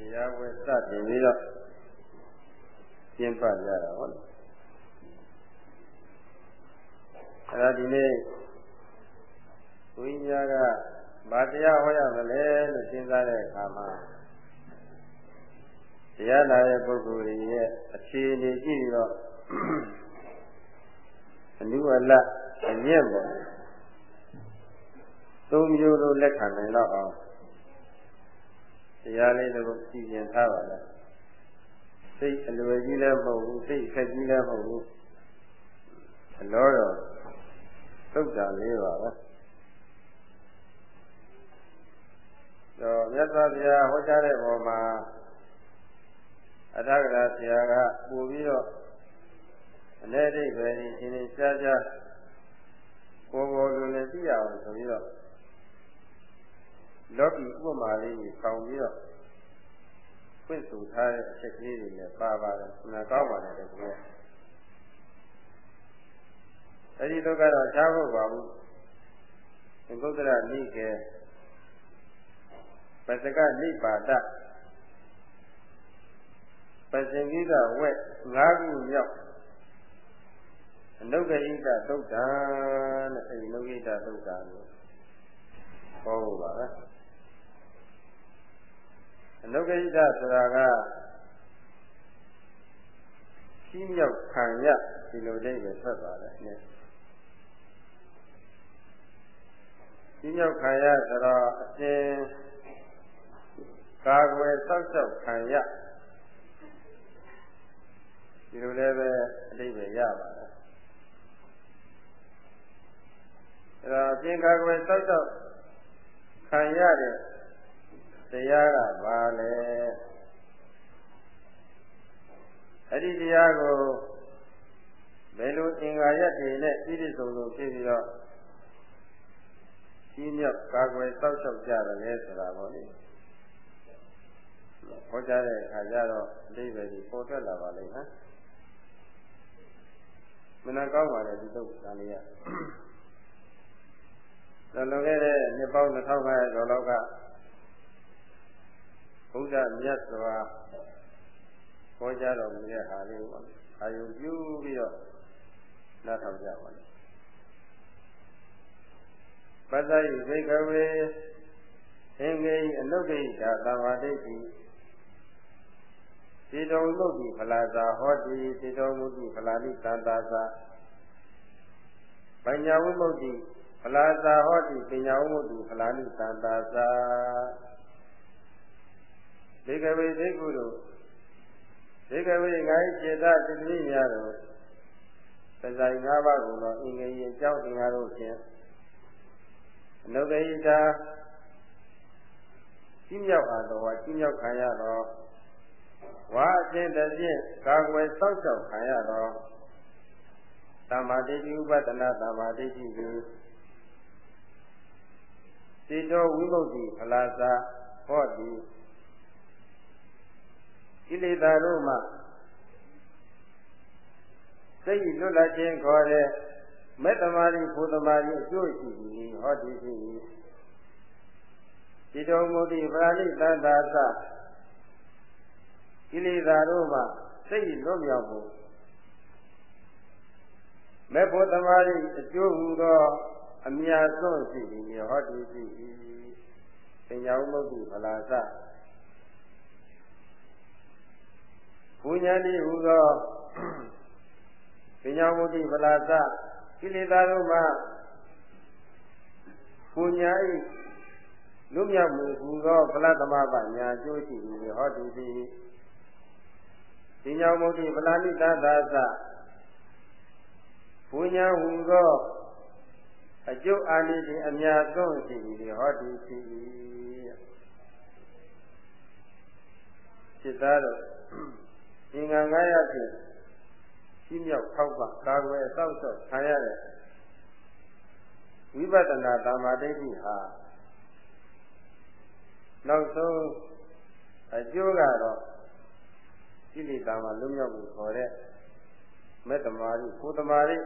တရားဝဲစတင်ပြီးတော့ကျင်းပကြတာဟုတ်လားအဲ့ဒါဒီနေ့ဘုန်းကြီးကဘာတရားဟောရမလဲလို့စဉ်းစားတဲ့အခါမှာတရားနာတဲ့ပုဂ္ဂိုလ်တွေရဲ့အခြေအနေကြည့်ပြီးတော့အနုအလအမြင့်ပေါ့သုံးမျိုးလိုလက်ခံနိုင်တော့အောင် တရားလေးတို့ပြည်ကျင်ထားပါလားစိတ်အလွယ်ကြီးလည်းမဟုတ်ဘူးစိတ်အခက်ကြီးလည်းမဟုတ်ဘူးအလောတော်သုတ်တာလေးပါပဲတော့မြတ်စွာဘုရားဟောကြားတဲ့ပုံမှာအထာဂရဆရာကပို့ပြီးတော့အနေအိဗယ်ဒီရှင်ရှင်ရှားရှားပေါ်ပေါ်လိုလည်းသိရအောင်ဆိုပြီးတော့ လောကီဥပမာလေးကိုဆောင်ပြီးတော့ဖွင့်ဆိုထားတဲ့အချက်ကလေးတွေလည်းပါပါတယ်။နာကောင်းပါတယ်တကယ်။အဲဒီတော့ကတော့ရှားဖို့ပါဘူး။သင်္ကုတ္တရနိကေပစကနိပါဒပစင်ကိကဝက်၅ခုမြောက်အနုဂိတသုတ်တံတဲ့အဲဒီအနုဂိတသုတ်တံကိုဟောဖို့ပါပဲ အနုဂိတဆိုတာကကြီးမြောက်ခံရဒီလိုအိပဲဆက်ပါတယ်နဲ့ကြီးမြောက်ခံရဆိုတော့အရှင်ကာကွယ်စောက်ရှောက်ခံရဒီလိုလည်းပဲအတိတ်ပဲရပါတယ်အဲတော့အရှင်ကာကွယ်စောက်ရှောက်ခံရတဲ့ တရားကဘာလဲအဲ့ဒီတရားကိုဘယ်လိုအင်္ဂါရက်တွေနဲ့ပြည့်ပြည့်စုံစုံဖြစ်ပြီးတော့ကြီးမြောက်ကာကွယ်စောက်ရှောက်ကြတယ်လဲဆိုတာပေါ့လေဟောကြားတဲ့အခါကျတော့အတိပ္ပယ်ကြီးပေါ်ထွက်လာပါလိမ့်မယ်မနာကောင်းပါလေဒီသုတ်တန်လေးကလွန်ခဲ့တဲ့နှစ်ပေါင်း2500ကျော်လောက်က ဘုရားမြတ်စွာဟောကြားတော်မူတဲ့ဟာလေးကိုအာယုပြုပြီးတော့နားထောင်ကြပါလိမ့်ပတ္တိဘိကဝေသင်္ကေအနုဂိတာသမာဓိတိစေတောမုတ်တိဖလာသာဟောတိစေတောမုတ်တိဖလာနိသန္တာသာပညာဝိမုတ်တိဖလာသာဟောတိပညာဝိမုတ်တိဖလာနိသန္တာသာ ဒေကဝေဒိကုတို့ဒေကဝေငါ၏စေတသတိများတို့သဇိုင်၅ပါးကိုတော့အင်္ဂလိပ်အကြောင်းသင်္ကားတို့ဖြင့်အနုဂိတာကြီးမြောက်အားတော်ဝါကြီးမြောက်ခံရတော့ဝါအစဉ်တဖြင့်ကာကွယ်စောင့်ရှောက်ခံရတော့သမာဓိဥပဒနာသမာဓိကိုစေတောဝိမု ക്തി ဖလာသာဟောတိ ကိလေသာတို့မှစိတ်လွတ်လပ်ခြင်းခေါ်တဲ့မေတ္တမာရိဘုသမာရိအကျိုးရှိသည်ဟောဒီရှိဒီတော်မူသည့်ဗာလိတတ္တာသကိလေသာတို့မှစိတ်လွတ်မြောက်ဖို့မေဖို့သမာရိအကျိုးဟူသောအမြတ်ဆုံးရှိသည်ဟောဒီရှိပညာဥမုတ်တိဖလာသ ဘုညာတိဟူသောပညာမုတိဗလာသကိလေသာတို့မှဘုညာဤလွတ်မြောက်မှုဟူသောဗလသမပညာအကျိုးရှိသည်ဟောတုတိပညာမုတိဗလာနိတသာသဘုညာဟူသောအကျိုးအာနိသင်အများဆုံးရှိသည်ဟောတုရှိစိတ်သားတို့ သင်္ကန်း900ဖြင့်ကြီးမြောက်ထောက်ပံ့ကာကွယ်အသောက်ဆောက်ခံရတဲ့ဝိပဿနာသမာဓိဋ္ဌိဟာနောက်ဆုံးအကျိုးကတော့ကိလေသာမှလွတ်မြောက်မှုခေါ်တဲ့မေတ္တမာရိကိုတမာရိ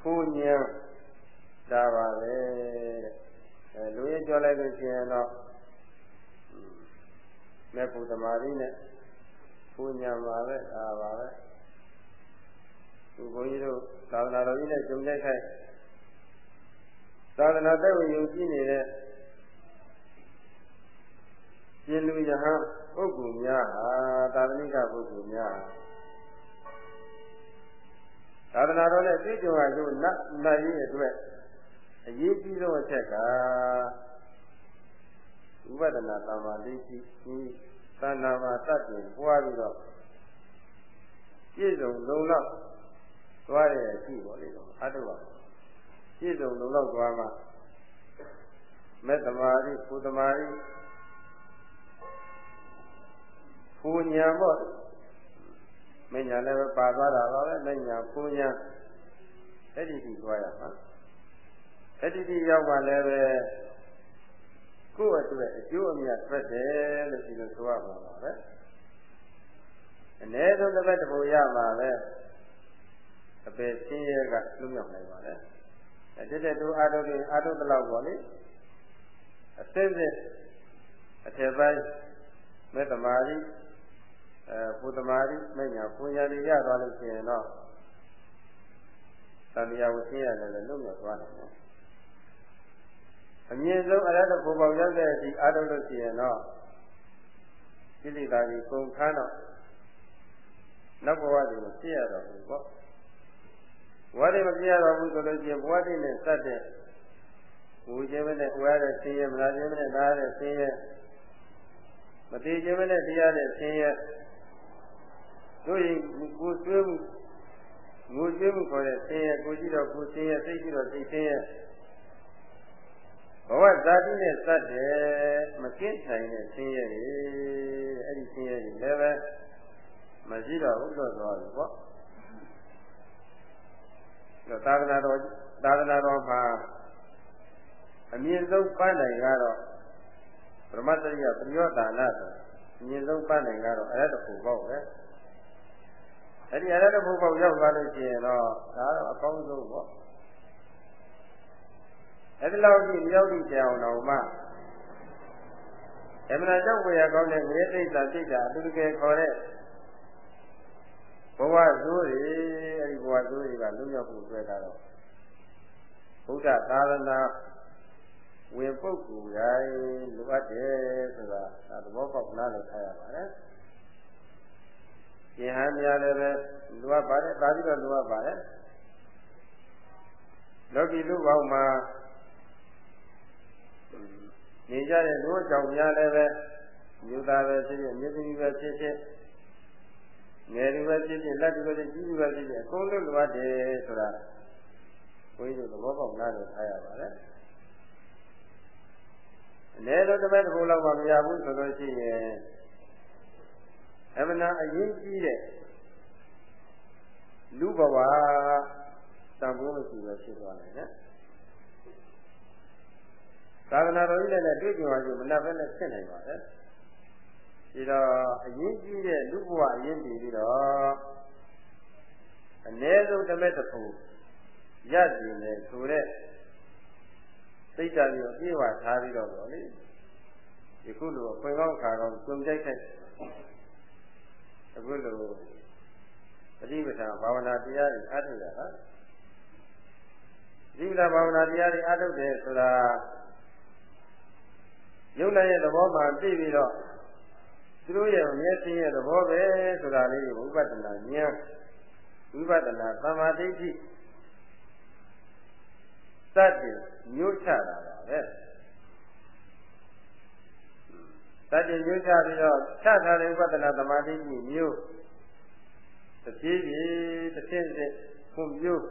ဖူဉ္ဉံဒါပါပဲအဲလူရဲ့ကြပြောလိုက်လို့ရှိရင်တော့ မေဖို့သမာဓိနဲ့ပူညာမှာပဲဒါပါပဲသူဘုန်းကြီးတို့သာသနာတော်ကြီးနဲ့ဂျုံကြိုက်ခိုက်သာသနာတက်ဝင်ယုံကြည်နေတဲ့ရှင်လူယဟန်ပုဂ္ဂိုလ်များဟာသာသနိကပုဂ္ဂိုလ်များသာသနာတော်နဲ့သိကြုံရလို့နတ်နတ်ရေးအတွက်အရေးကြီးဆုံးအချက်က ဥပဒနာသမာဓိရှိဒီသန္တာမှာတတ်တယ်ပွားပြီးတော့ပြည့်စုံလုံလောက်သွားတဲ့အရှိပေါ့လေတော့အတုပါပြည့်စုံလုံလောက်သွားမှမေတ္တမာရိကုသမာရိပူညာပေါ့မညာလည်းပဲပါသွားတာပါပဲမညာပူညာအဲ့ဒီဒီသွားရမှာအဲ့ဒီဒီရောက်မှလည်းပဲ ကိုယ့်အတွက်အကျိုးအမြတ်ထွက်တယ်လို့ဒီလိုဆိုရမှာပါပဲအ ਨੇ ဆုံးတစ်ပတ်တစ်ပုံရမှာပဲအပေဆင်းရဲကလွတ်မြောက်နိုင်ပါလေအဲ့ဒီတဲ့သူအာထုတွေအာထုတလောက်ပေါ့လေအစစ်စစ်အထက်ပိုင်းမေတ္တမာရီအဲပုသမာရီမညာပူညာတွေရသွားလို့ရှိရင်တော့သံဃာဝဆင်းရတယ်လည်းလွတ်မြောက်သွားတယ် အမြင့်ဆုံးအရဟတဘုံပေါက်ရောက်တဲ့အထိအားထုတ်လို့ရှိရင်တော့ကိလေသာတွေကုန်ခန်းတော့နောက်ဘဝတွေမဖြစ်ရတော့ဘူးပေါ့ဘဝတွေမဖြစ်ရတော့ဘူးဆိုလို့ရှိရင်ဘဝတွေနဲ့စတဲ့ဝူခြင်းနဲ့ဝါရတဲ့ဆင်းရဲမလားခြင်းနဲ့နားတဲ့ဆင်းရဲမတိခြင်းနဲ့တရားတဲ့ဆင်းရဲတို့ရင်ကိုယ်သွေးမှုငိုကြွေးမှုခေါ်တဲ့ဆင်းရဲကိုကြည့်တော့ကိုယ်ဆင်းရဲစိတ်ကြည့်တော့စိတ်ဆင်းရဲ ဘဝဇာတိနဲ့စတဲ့မကင်းနိုင်တဲ့ဆင်းရဲတွေအဲ့ဒီဆင်းရဲတွေလည်းပဲမရှိတော့ဘူးလို့ဆိုရတယ်ပေါ့ဒါသာသနာတော်သာသနာတော်မှာအမြင့်ဆုံးပန်းနိုင်ကတော့ပရမတ္တရိယပရိယောဒါနဆိုအမြင့်ဆုံးပန်းနိုင်ကတော့အဲ့ဒါတခုပေါ့ပဲအဲ့ဒီအဲ့ဒါတခုပေါ့ရောက်သွားလို့ရှိရင်တော့ဒါတော့အကောင်းဆုံးပေါ့ အဲ့ဒီလောက်ကြီးရောက်ပြီးကြအောင်တော့မှအမှန်ကြောင့်ဝေရကောင်းတဲ့မြေသိတာသိတာအတူတကယ်ခေါ်တဲ့ဘဝဇိုးတွေအဲ့ဒီဘဝဇိုးတွေကလွတ်မြောက်ဖို့အတွက်ကတော့ဘုရားသာသနာဝင်ပုဂ္ဂိုလ်တိုင်းလိုအပ်တယ်ဆိုတာဒါသဘောပေါက်နားလည်ထားရပါတယ်။ယဟန်များလည်းပဲလိုအပ်ပါတယ်ဒါပြီးတော့လိုအပ်ပါတယ်။လောကီလူပေါင်းမှာ နေကြတဲ့လူကြောင့်များလည်းပဲယူသားပဲဖြစ်ဖြစ်မြစ်သမီးပဲဖြစ်ဖြစ်ငယ်လူပဲဖြစ်ဖြစ်လက်လူပဲဖြစ်ကြီးလူပဲဖြစ်ဖြစ်အကုန်လုံးလိုအပ်တယ်ဆိုတာဘုန်းကြီးတို့သဘောပေါက်နားလည်ထားရပါတယ်အနည်းဆုံးတစ်ပတ်တစ်ခုလောက်မှမရဘူးဆိုလို့ရှိရင်အမှန်အရင်ကြီးတဲ့လူဘဝတန်ဖိုးမရှိပဲဖြစ်သွားတယ်နော် သာသနာတော်ကြီးနဲ့တွေ့ကြုံရကြမနှက်ပဲနဲ့ဖြစ်နိုင်ပါတယ်ဒီတော့အရင်ကြီးတဲ့လူဘဝအရင်တည်ပြီးတော့အ ਨੇ ဆုံးတစ်မဲ့တစ်ခုရည်နေဆိုတဲ့စိတ်ဓာတ်မျိုးအပြည့်ဝထားပြီးတော့ဗောလေဒီခုလိုအခွင့်ကောင်းခါကောင်းကြုံကြိုက်တဲ့အခုလိုပฏิပဒါဘာဝနာတရားတွေအားထုတ်ရတာပฏิပဒါဘာဝနာတရားတွေအားထုတ်တယ်ဆိုတာ ယုံနိုင်ရဲ့သဘောမှသိပြီးတော့သူတို့ရဲ့မျက်စိရဲ့သဘောပဲဆိုတာလေးကိုဥပဒနာဉာဏ်ဝိပဿနာသမာဓိဋ္ဌိစတဲ့မျိုးချတာပါပဲစတဲ့မျိုးချပြီးတော့ချထားတဲ့ဥပဒနာသမာဓိဋ္ဌိမျိုးတစ်ပြေးပြေးတစ်ဆင့်ဆင့်ဖွံ့ဖြိုး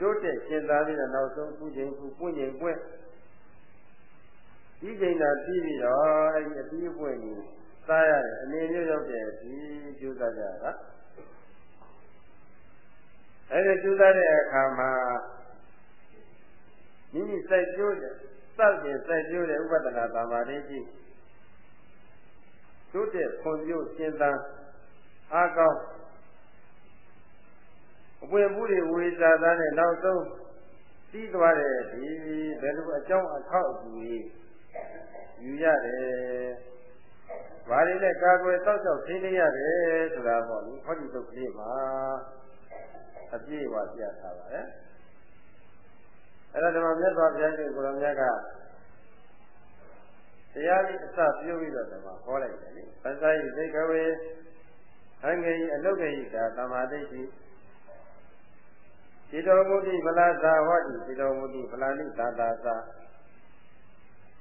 တိုးတက်ရှင်းသားပြီးတော့နောက်ဆုံးခုချိန်ခုပွင့်ချိန်ပွင့် ဒီချိန်သာပြီးပြီးတော့အဲ့ဒီအပြီးအပွင့်ကြီးစားရတယ်အနေမျိုးရောက်တဲ့ဒီကျိုးစားကြတာအဲ့ဒီကျိုးစားတဲ့အခါမှာမိမိစိုက်ကျိုးတဲ့စောက်ကျင်စိုက်ကျိုးတဲ့ဥပဒနာသမာဓိရှိတိုးတက်ဖွံ့ဖြိုးရှင်းသန်အားကောင်းအပွင့်မှုတွေဝေစာသားနဲ့နောက်ဆုံးသိသွားတယ်ဒီဘယ်လိုအကြောင်းအခေါက်အကူကြီး ယူရတယ်။ဘာတွေနဲ့ကာကွယ်တောက်တောက်သိနေရတယ်ဆိုတာပေါ့လေဟောဒီတုတ်ကလေးမှာအပြည့်အဝပြထားပါတယ်။အဲ့ဒါဓမ္မမြတ်စွာဘုရားရှင်ကိုရောမြတ်ကတရားကြီးအစပြုပြီးတော့ဓမ္မဟောလိုက်တယ်လေ။ပဇာယိသိကဝေဟံငေယအလုတ်ကေယတာသမာဓိရှိဣတောမုတိဗလာသာဟောတိဣတောမုတိဗလာနိသာသာသာ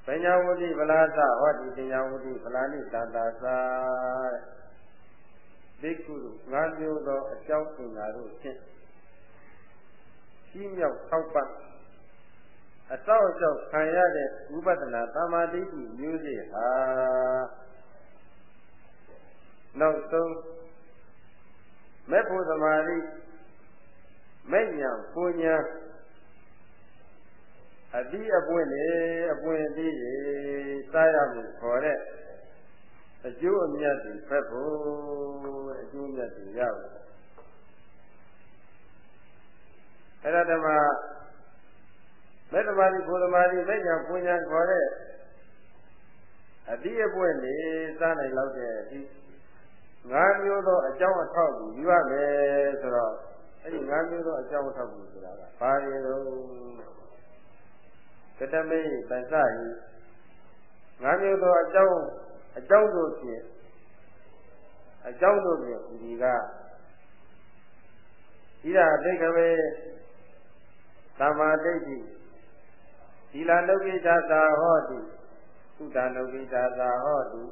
ပညာဝတိဗလာသာဟောတိပညာဝတိဗလာနိသာသာသာဘိက္ခုငါးမျိုးသောအကြောင်းအင်္ဂါတို့ဖြင့်ကြီးမြောက်ထောက်ပံ့အတောက်အကျောက်ခံရတဲ့ဝိပဿနာသမာဓိမျိုးစေ့ဟာနောက်ဆုံးမေဖို့သမာဓိမဲ့ညာပူညာ အတိအပွင့်လေအပွင့်သေးရေစားရမှုခေါ်တဲ့အကျိုးအမြတ်တွေဖက်ဖို့အကျိုးအမြတ်တွေရဖို့အဲ့ဒါဓမ္မမေတ္တာမာတိဘုသမာတိမဲ့ညာပူညာခေါ်တဲ့အတိအပွင့်လေစားနိုင်လောက်တဲ့အဒီငါးမျိုးသောအကြောင်းအထောက်ကိုယူရမယ်ဆိုတော့အဲ့ဒီငါးမျိုးသောအကြောင်းအထောက်ကိုဆိုတာကဘာတွေတော့က တမေပစ္စယငါးမျိုးသောအကြောင်းအကြောင်းတို့ဖြင့်အကြောင်းတို့ဖြင့်ဒီကဣဒာဒိဋ္ဌဝေသမ္မာဒိဋ္ဌိသီလလုကိတာသာဟောတိသုတလုကိတာသာဟောတိ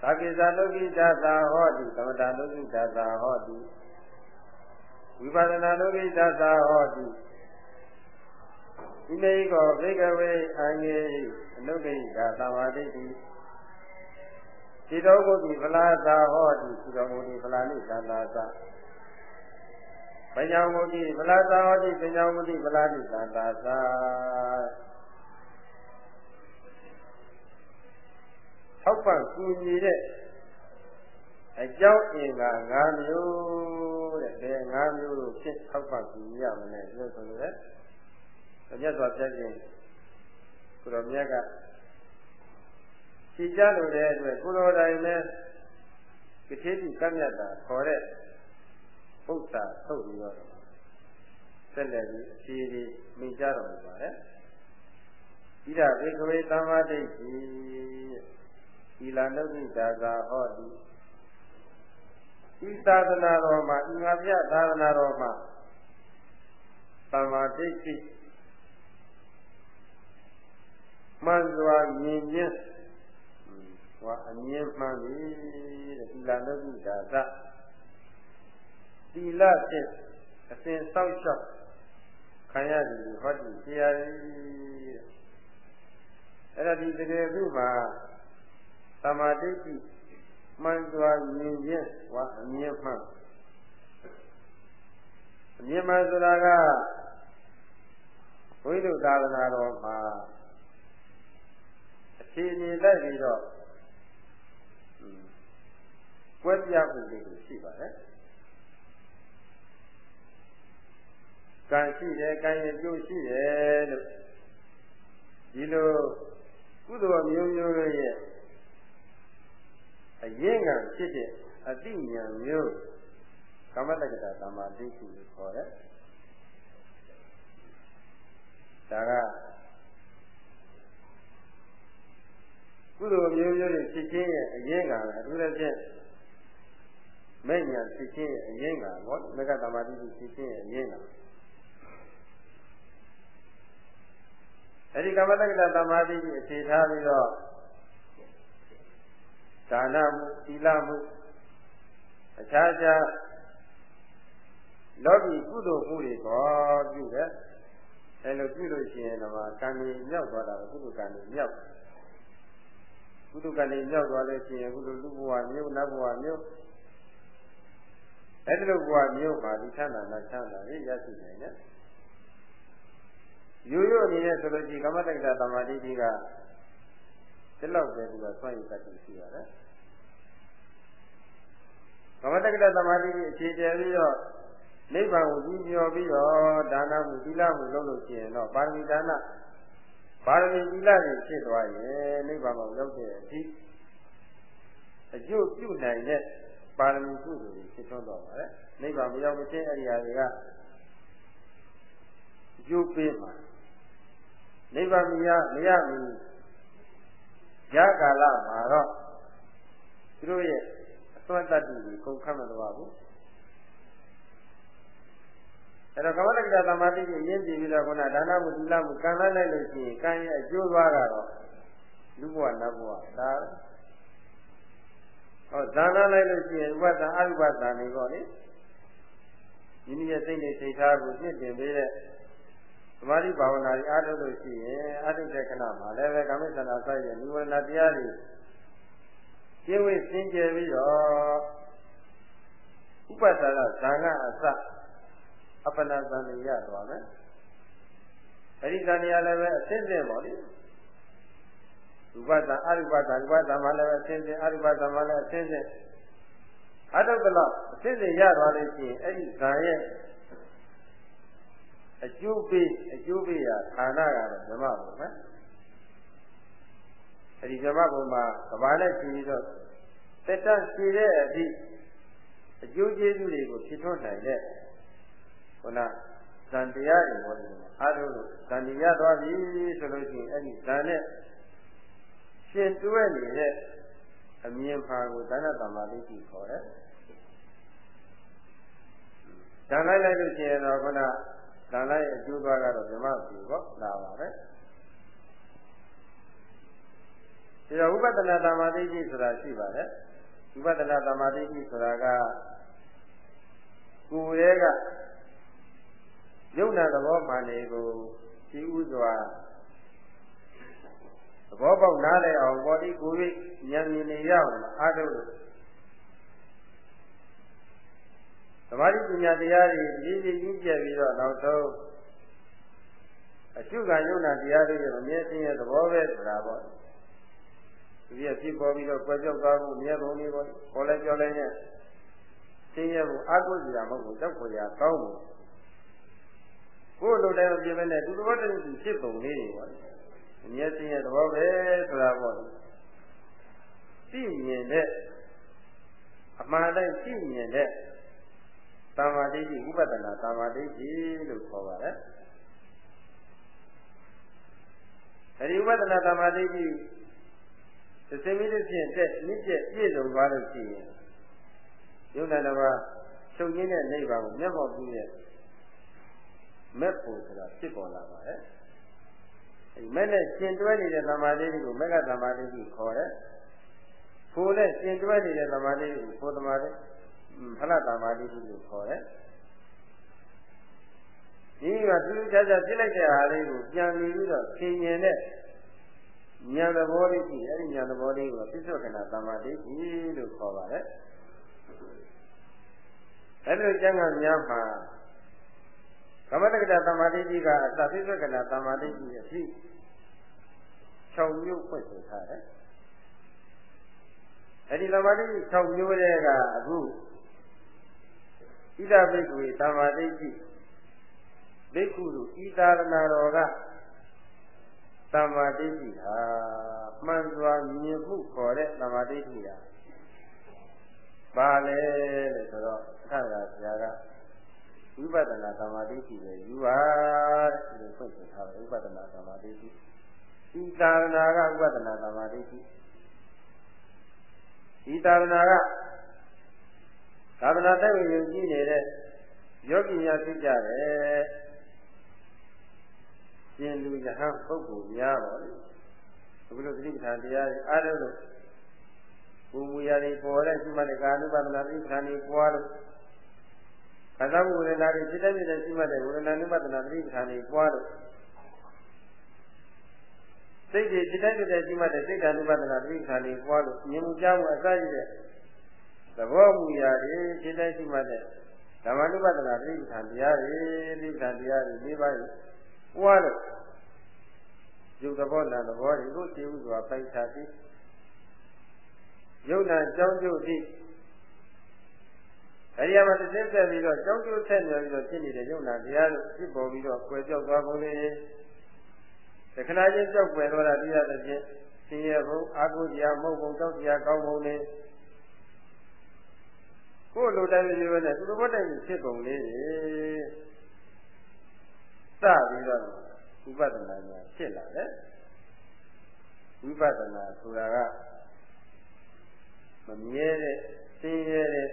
သာကိစ္စလုကိတာသာဟောတိသမတလုကိတာသာဟောတိဝိပါဒနာလုကိတာသာဟောတိ ဣမေကောဘိကဝေအငေအနုကိတာသမာဓိတိစိတောဂုတိဗလာသာဟောတိစိတောဂုတိဗလာနိသန္တာသပညာဂုတိဗလာသာဟောတိပညာဂုတိဗလာနိသန္တာသထောက်ပံ့ကူညီတဲ့အကြောင်းအင်္ဂါ၅မျိုးတဲ့ဘယ်၅မျိုးလို့ဖြစ်ထောက်ပံ့ကူညီရမလဲပြောဆိုလို့ မြတ်စွာဘုရားရှင်ကိုတော်မြတ်ကရှင်းကြလို့တဲ့အတွက်ကိုတော်တိုင်နဲ့ကတိတိကမြတ်တာခေါ်တဲ့ပု္ပ္ပာထုတ်ပြီးတော့ဆက်လက်ပြီးအဖြေကြီးမိကြတော်မူပါတယ်ဣဒဝေကဝေသမ္မာဒိဋ္ဌိသီလနုဒိတာသာဟောတိဤသာသနာတော်မှာဤငါပြသာသနာတော်မှာသမ္မာဒိဋ္ဌိ မှန်စွာမြင်ခြင်းဟောအမြင်မှန်ပြီတဲ့သီလနုဒိတာသသီလဖြင့်အစဉ်စောင့်ရှောက်ခံရသည်ဟောဒီတရားရည်တဲ့အဲ့ဒါဒီတကယ်သူ့မှာသမာဓိရှိမှန်စွာမြင်ခြင်းဟောအမြင်မှန်အမြင်မှန်ဆိုတာကဘုရားသာသနာတော်မှာအ ခြေအနေလိုက်ပြီးတော့ကွဲပြားမှုတွေရှိပါတယ်ကံရှိတယ်ကံရဲ့ကျိုးရှိတယ်လို့ဒီလိုကုသိုလ်မျိုးမျိုးရဲ့အရင်ကဖြစ်တဲ့အတိညာမျိုးကမ္မတက္ကတာသမာဓိရှိလို့ခေါ်တယ်ဒါက ကုသိုလ်မျိုးမျိုးတွေဖြစ်ခြင်းရဲ့အရင်ကအထူးသဖြင့်မဲ့ညာဖြစ်ခြင်းရဲ့အရင်ကပေါ့မကသမာဓိဖြစ်ခြင်းရဲ့အရင်ကအဲဒီကမ္မတက္ကတာသမာဓိကိုအခြေထားပြီးတော့ဒါနမှုသီလမှုအခြားခြားလောကီကုသိုလ်မှုတွေပေါ်ပြုတယ်အဲလိုပြုလို့ရှိရင်တော့ကံကြီးမြောက်သွားတာကုသိုလ်ကံကြီးမြောက် ကုသိုလ်ကံကြီးမြောက်သွားလို့ရှိရင်ကုသိုလ်လူဘဝမျိုးနတ်ဘဝမျိုးအဲဒီလိုဘဝမျိုးမှာဒီချမ်းသာနဲ့ချမ်းသာရေးရရှိနိုင်တယ်ရိုးရိုးအနေနဲ့ဆိုလို့ရှိရင်ကမ္မတက္ကတာသမာဓိကြီးကဒီလောက်ပဲသူကဆွမ်းရည်တတ်ရှိရတယ်ကမ္မတက္ကတာသမာဓိကြီးအခြေတည်ပြီးတော့နိဗ္ဗာန်ကိုကြီးညော်ပြီးတော့ဒါနမှုသီလမှုလုပ်လို့ရှိရင်တော့ပါရမီဒါန ပါရမီသီလတွေဖြစ်သွားရင်နိဗ္ဗာန်ကိုရောက်တဲ့အထိအကျိုးပြုနိုင်တဲ့ပါရမီကုသိုလ်တွေဖြစ်ထွန်းသွားပါတယ်နိဗ္ဗာန်မရောက်မချင်းအဲ့ဒီဟာတွေကအကျိုးပေးမှာနိဗ္ဗာန်မရမရမီရကာလမှာတော့သူတို့ရဲ့အသွတ်တတ္တိကိုကုန်ခတ်မလို့ဘူး အဲ့တော့ကမ္မတက္ကသမာဓိကိုရင်းကြည့်ပြီးတော့ခုနဒါနမှုသီလမှုကံလိုက်လိုက်လို့ရှိရင်ကံရဲ့အကျိုးသွားတာတော့လူဘဝနတ်ဘဝဒါဟောဇာနာလိုက်လို့ရှိရင်ဥပဒအဥပဒနေပေါ့လေဒီနည်းရဲ့စိတ်နဲ့စိတ်ထားကိုပြည့်တင်ပေးတဲ့သမာဓိဘာဝနာကြီးအားထုတ်လို့ရှိရင်အထုတဲ့ခဏမှာလည်းပဲကာမိသနာဆိုင်ရဲ့နိဝရဏတရားတွေကျင့်ဝတ်စင်ကြယ်ပြီးတော့ဥပဒနာဇာနာအစ အပနာသံရသွားမယ်အဲ့ဒီသံရလည်းပဲအစစ်စစ်ပေါ့လေရူပသံအရူပသံရူပသံမှာလည်းအစစ်စစ်အရူပသံမှာလည်းအစစ်စစ်အတုတ္တလအစစ်စစ်ရသွားလို့ရှိရင်အဲ့ဒီဇာရဲ့အကျိုးပေးအကျိုးပေးရာဌာနကတော့ဓမ္မဘုံပဲအဲ့ဒီဓမ္မဘုံမှာကဘာနဲ့ရှိပြီးတော့တက်တရှိတဲ့အသည့်အကျိုးကျေးဇူးတွေကိုဖြစ်ထွန်းနိုင်တဲ့ ခုနဇန်တရားတွေဟောတယ်အားထုတ်လို့ဇန်တရားသွားပြီဆိုလို့ရှိရင်အဲ့ဒီဇန်နဲ့ရှင်တွဲနေတဲ့အမြင်ဖာကိုဒါနတမာလိတိခေါ်တယ်။ဇန်လိုက်လိုက်လို့ရှိရင်တော့ခုနဇန်လိုက်အကျိုးသွားကတော့ဓမ္မပြီပေါ့လာပါပဲ။ဒီတော့ဝိပဿနာတမာတိတိဆိုတာရှိပါတယ်။ဝိပဿနာတမာတိတိဆိုတာကကိုယ်ရဲ့က ယုံနာသဘောမှန်တွေကိုရှိဥစွာသဘောပေါက်နားလည်အောင်ပေါ်ဒီကိုယ်ဉာဏ်မြင်နေရအောင်အားထုတ်လို့သမာဓိပညာတရားတွေကြီးကြီးကြီးကျယ်ပြီးတော့နောက်ဆုံးအရှုခံယုံနာတရားတွေရဲ့အမြဲတမ်းရဲ့သဘောပဲဆိုတာပေါ့ဒီရဖြစ်ပေါ်ပြီးတော့ကြွယ်ကြောက်သွားမှုမြဲပုံလေးပေါ့ပေါ်လဲကြောက်လဲနဲ့သိရမှုအာကိုစရာမဟုတ်ဘူးတောက်ပေါ်ရာကောင်းမှု ကိုယ်လိုတိုင်းမပြင်းမဲ့သူသဘောတည်းသူဖြစ်ပုံလေးတွေပေါ့အမြဲတည်းရဲ့သဘောပဲဆိုတာပေါ့သိမြင်တဲ့အမှန်တိုင်းသိမြင်တဲ့သမာဓိဥပဒနာသမာဓိလို့ခေါ်ပါတယ်အဲဒီဥပဒနာသမာဓိသစိမိတစ်ဖြင့်တက်မြင့်ကျက်ပြည့်စုံသွားလို့ရှိရင်ယုံနာတော်ကချုပ်ရင်းတဲ့နိဗ္ဗာန်ကိုမျက်မှောက်ပြုတဲ့ မက်ဖို့ဆိုတာဖြစ်ပေါ်လာပါတယ်အဲဒီမက်နဲ့ရှင်တွဲနေတဲ့သမာဓိကိုမက်ကသမာဓိကိုခေါ်တယ်ဖို့နဲ့ရှင်တွဲနေတဲ့သမာဓိကိုဖို့သမာဓိဖလသမာဓိကိုခေါ်တယ်ဒီကသူကြကြပြစ်လိုက်တဲ့အားလေးကိုပြန်ပြီးတော့သင်ញင်တဲ့ဉာဏ်သဘောလေးရှိအဲဒီဉာဏ်သဘောလေးကိုပစ္စုခဏသမာဓိလို့ခေါ်ပါတယ်အဲဒီလိုကျမ်းဂန်များမှာ ကမ္မတက္ကတာသမာဓိကြီးကအသပိပက္ခဏသမာဓိကြီးအဖြစ်6မျိုးဖွင့်ဆိုထားတယ်အဲဒီသမာဓိ6မျိုးတွေကအခုဣဒဘိက္ခုသမာဓိကြီးဘိက္ခုတို့ဤသာရဏတော်ကသမာဓိကြီးဟာမှန်စွာမြင်မှုခေါ်တဲ့သမာဓိကြီးဟာပါလေလို့ဆိုတော့အခါကဆရာက ဝိပဿနာသမာဓိရှိပဲယူပါတဲ့ဒီလိုဖွင့်ဆိုထားတယ်ဝိပဿနာသမာဓိရှိဒီသာရဏကဝိပဿနာသမာဓိရှိဒီသာရဏကသာသနာတက်ဝင်ယုံကြည်နေတဲ့ယောဂီများဖြစ်ကြတယ်ရှင်လူယဟန်ပုဂ္ဂိုလ်များပါလေအခုလိုသတိပဋ္ဌာန်တရားတွေအားလုံးလို့ဘုံမူရာတွေပေါ်တဲ့ရှိမှတဲ့ကာနုပါဒနာသတိပဋ္ဌာန်တွေပွားလို့ ခန္ဓာဝေဒနာတွေစိတ်တည်းနဲ့ရှိမှတဲ့ဝေဒနာနုပါဒနာသတိပဋ္ဌာန်တွေပွားလို့စိတ်တွေစိတ်တည်းနဲ့ရှိမှတဲ့စိတ်ဓာနုပါဒနာသတိပဋ္ဌာန်တွေပွားလို့မြင်မှုကြားမှုအစရှိတဲ့သဘောမူရာတွေစိတ်တည်းရှိမှတဲ့ဓမ္မနုပါဒနာသတိပဋ္ဌာန်တရားတွေသတိပဋ္ဌာန်တရားတွေ၄ပါးပွားလို့ယုတ်သဘောနာသဘောတွေကိုသိဥစွာပိုက်ချပြီးယုတ်နာကြောင်းကျုပ်သည့်သ အဲဒီမှာတစ်သိဆက်ပြီးတော့ကြောင်းကျိုးဆက်နေပြီးတော့ဖြစ်နေတဲ့ယုံနာတရားတို့ဖြစ်ပေါ်ပြီးတော့ကွယ်ပြောက်သွားပုံလေးတခဏချင်းကြောက်ွယ်တော့တာသိရတဲ့ဖြင့်ဆင်းရဲဖို့အာဟုတရားမဟုတ်ဘုံကြောက်တရားကောင်းပုံလေးကိုယ်လိုတိုင်းမျိုးနဲ့သူတို့ဘက်တိုင်းဖြစ်ပုံလေးတွေစပြီးတော့ဝိပဿနာဉာဏ်ဖြစ်လာတယ်ဝိပဿနာဆိုတာကမမြဲတဲ့ဆင်းရဲတဲ့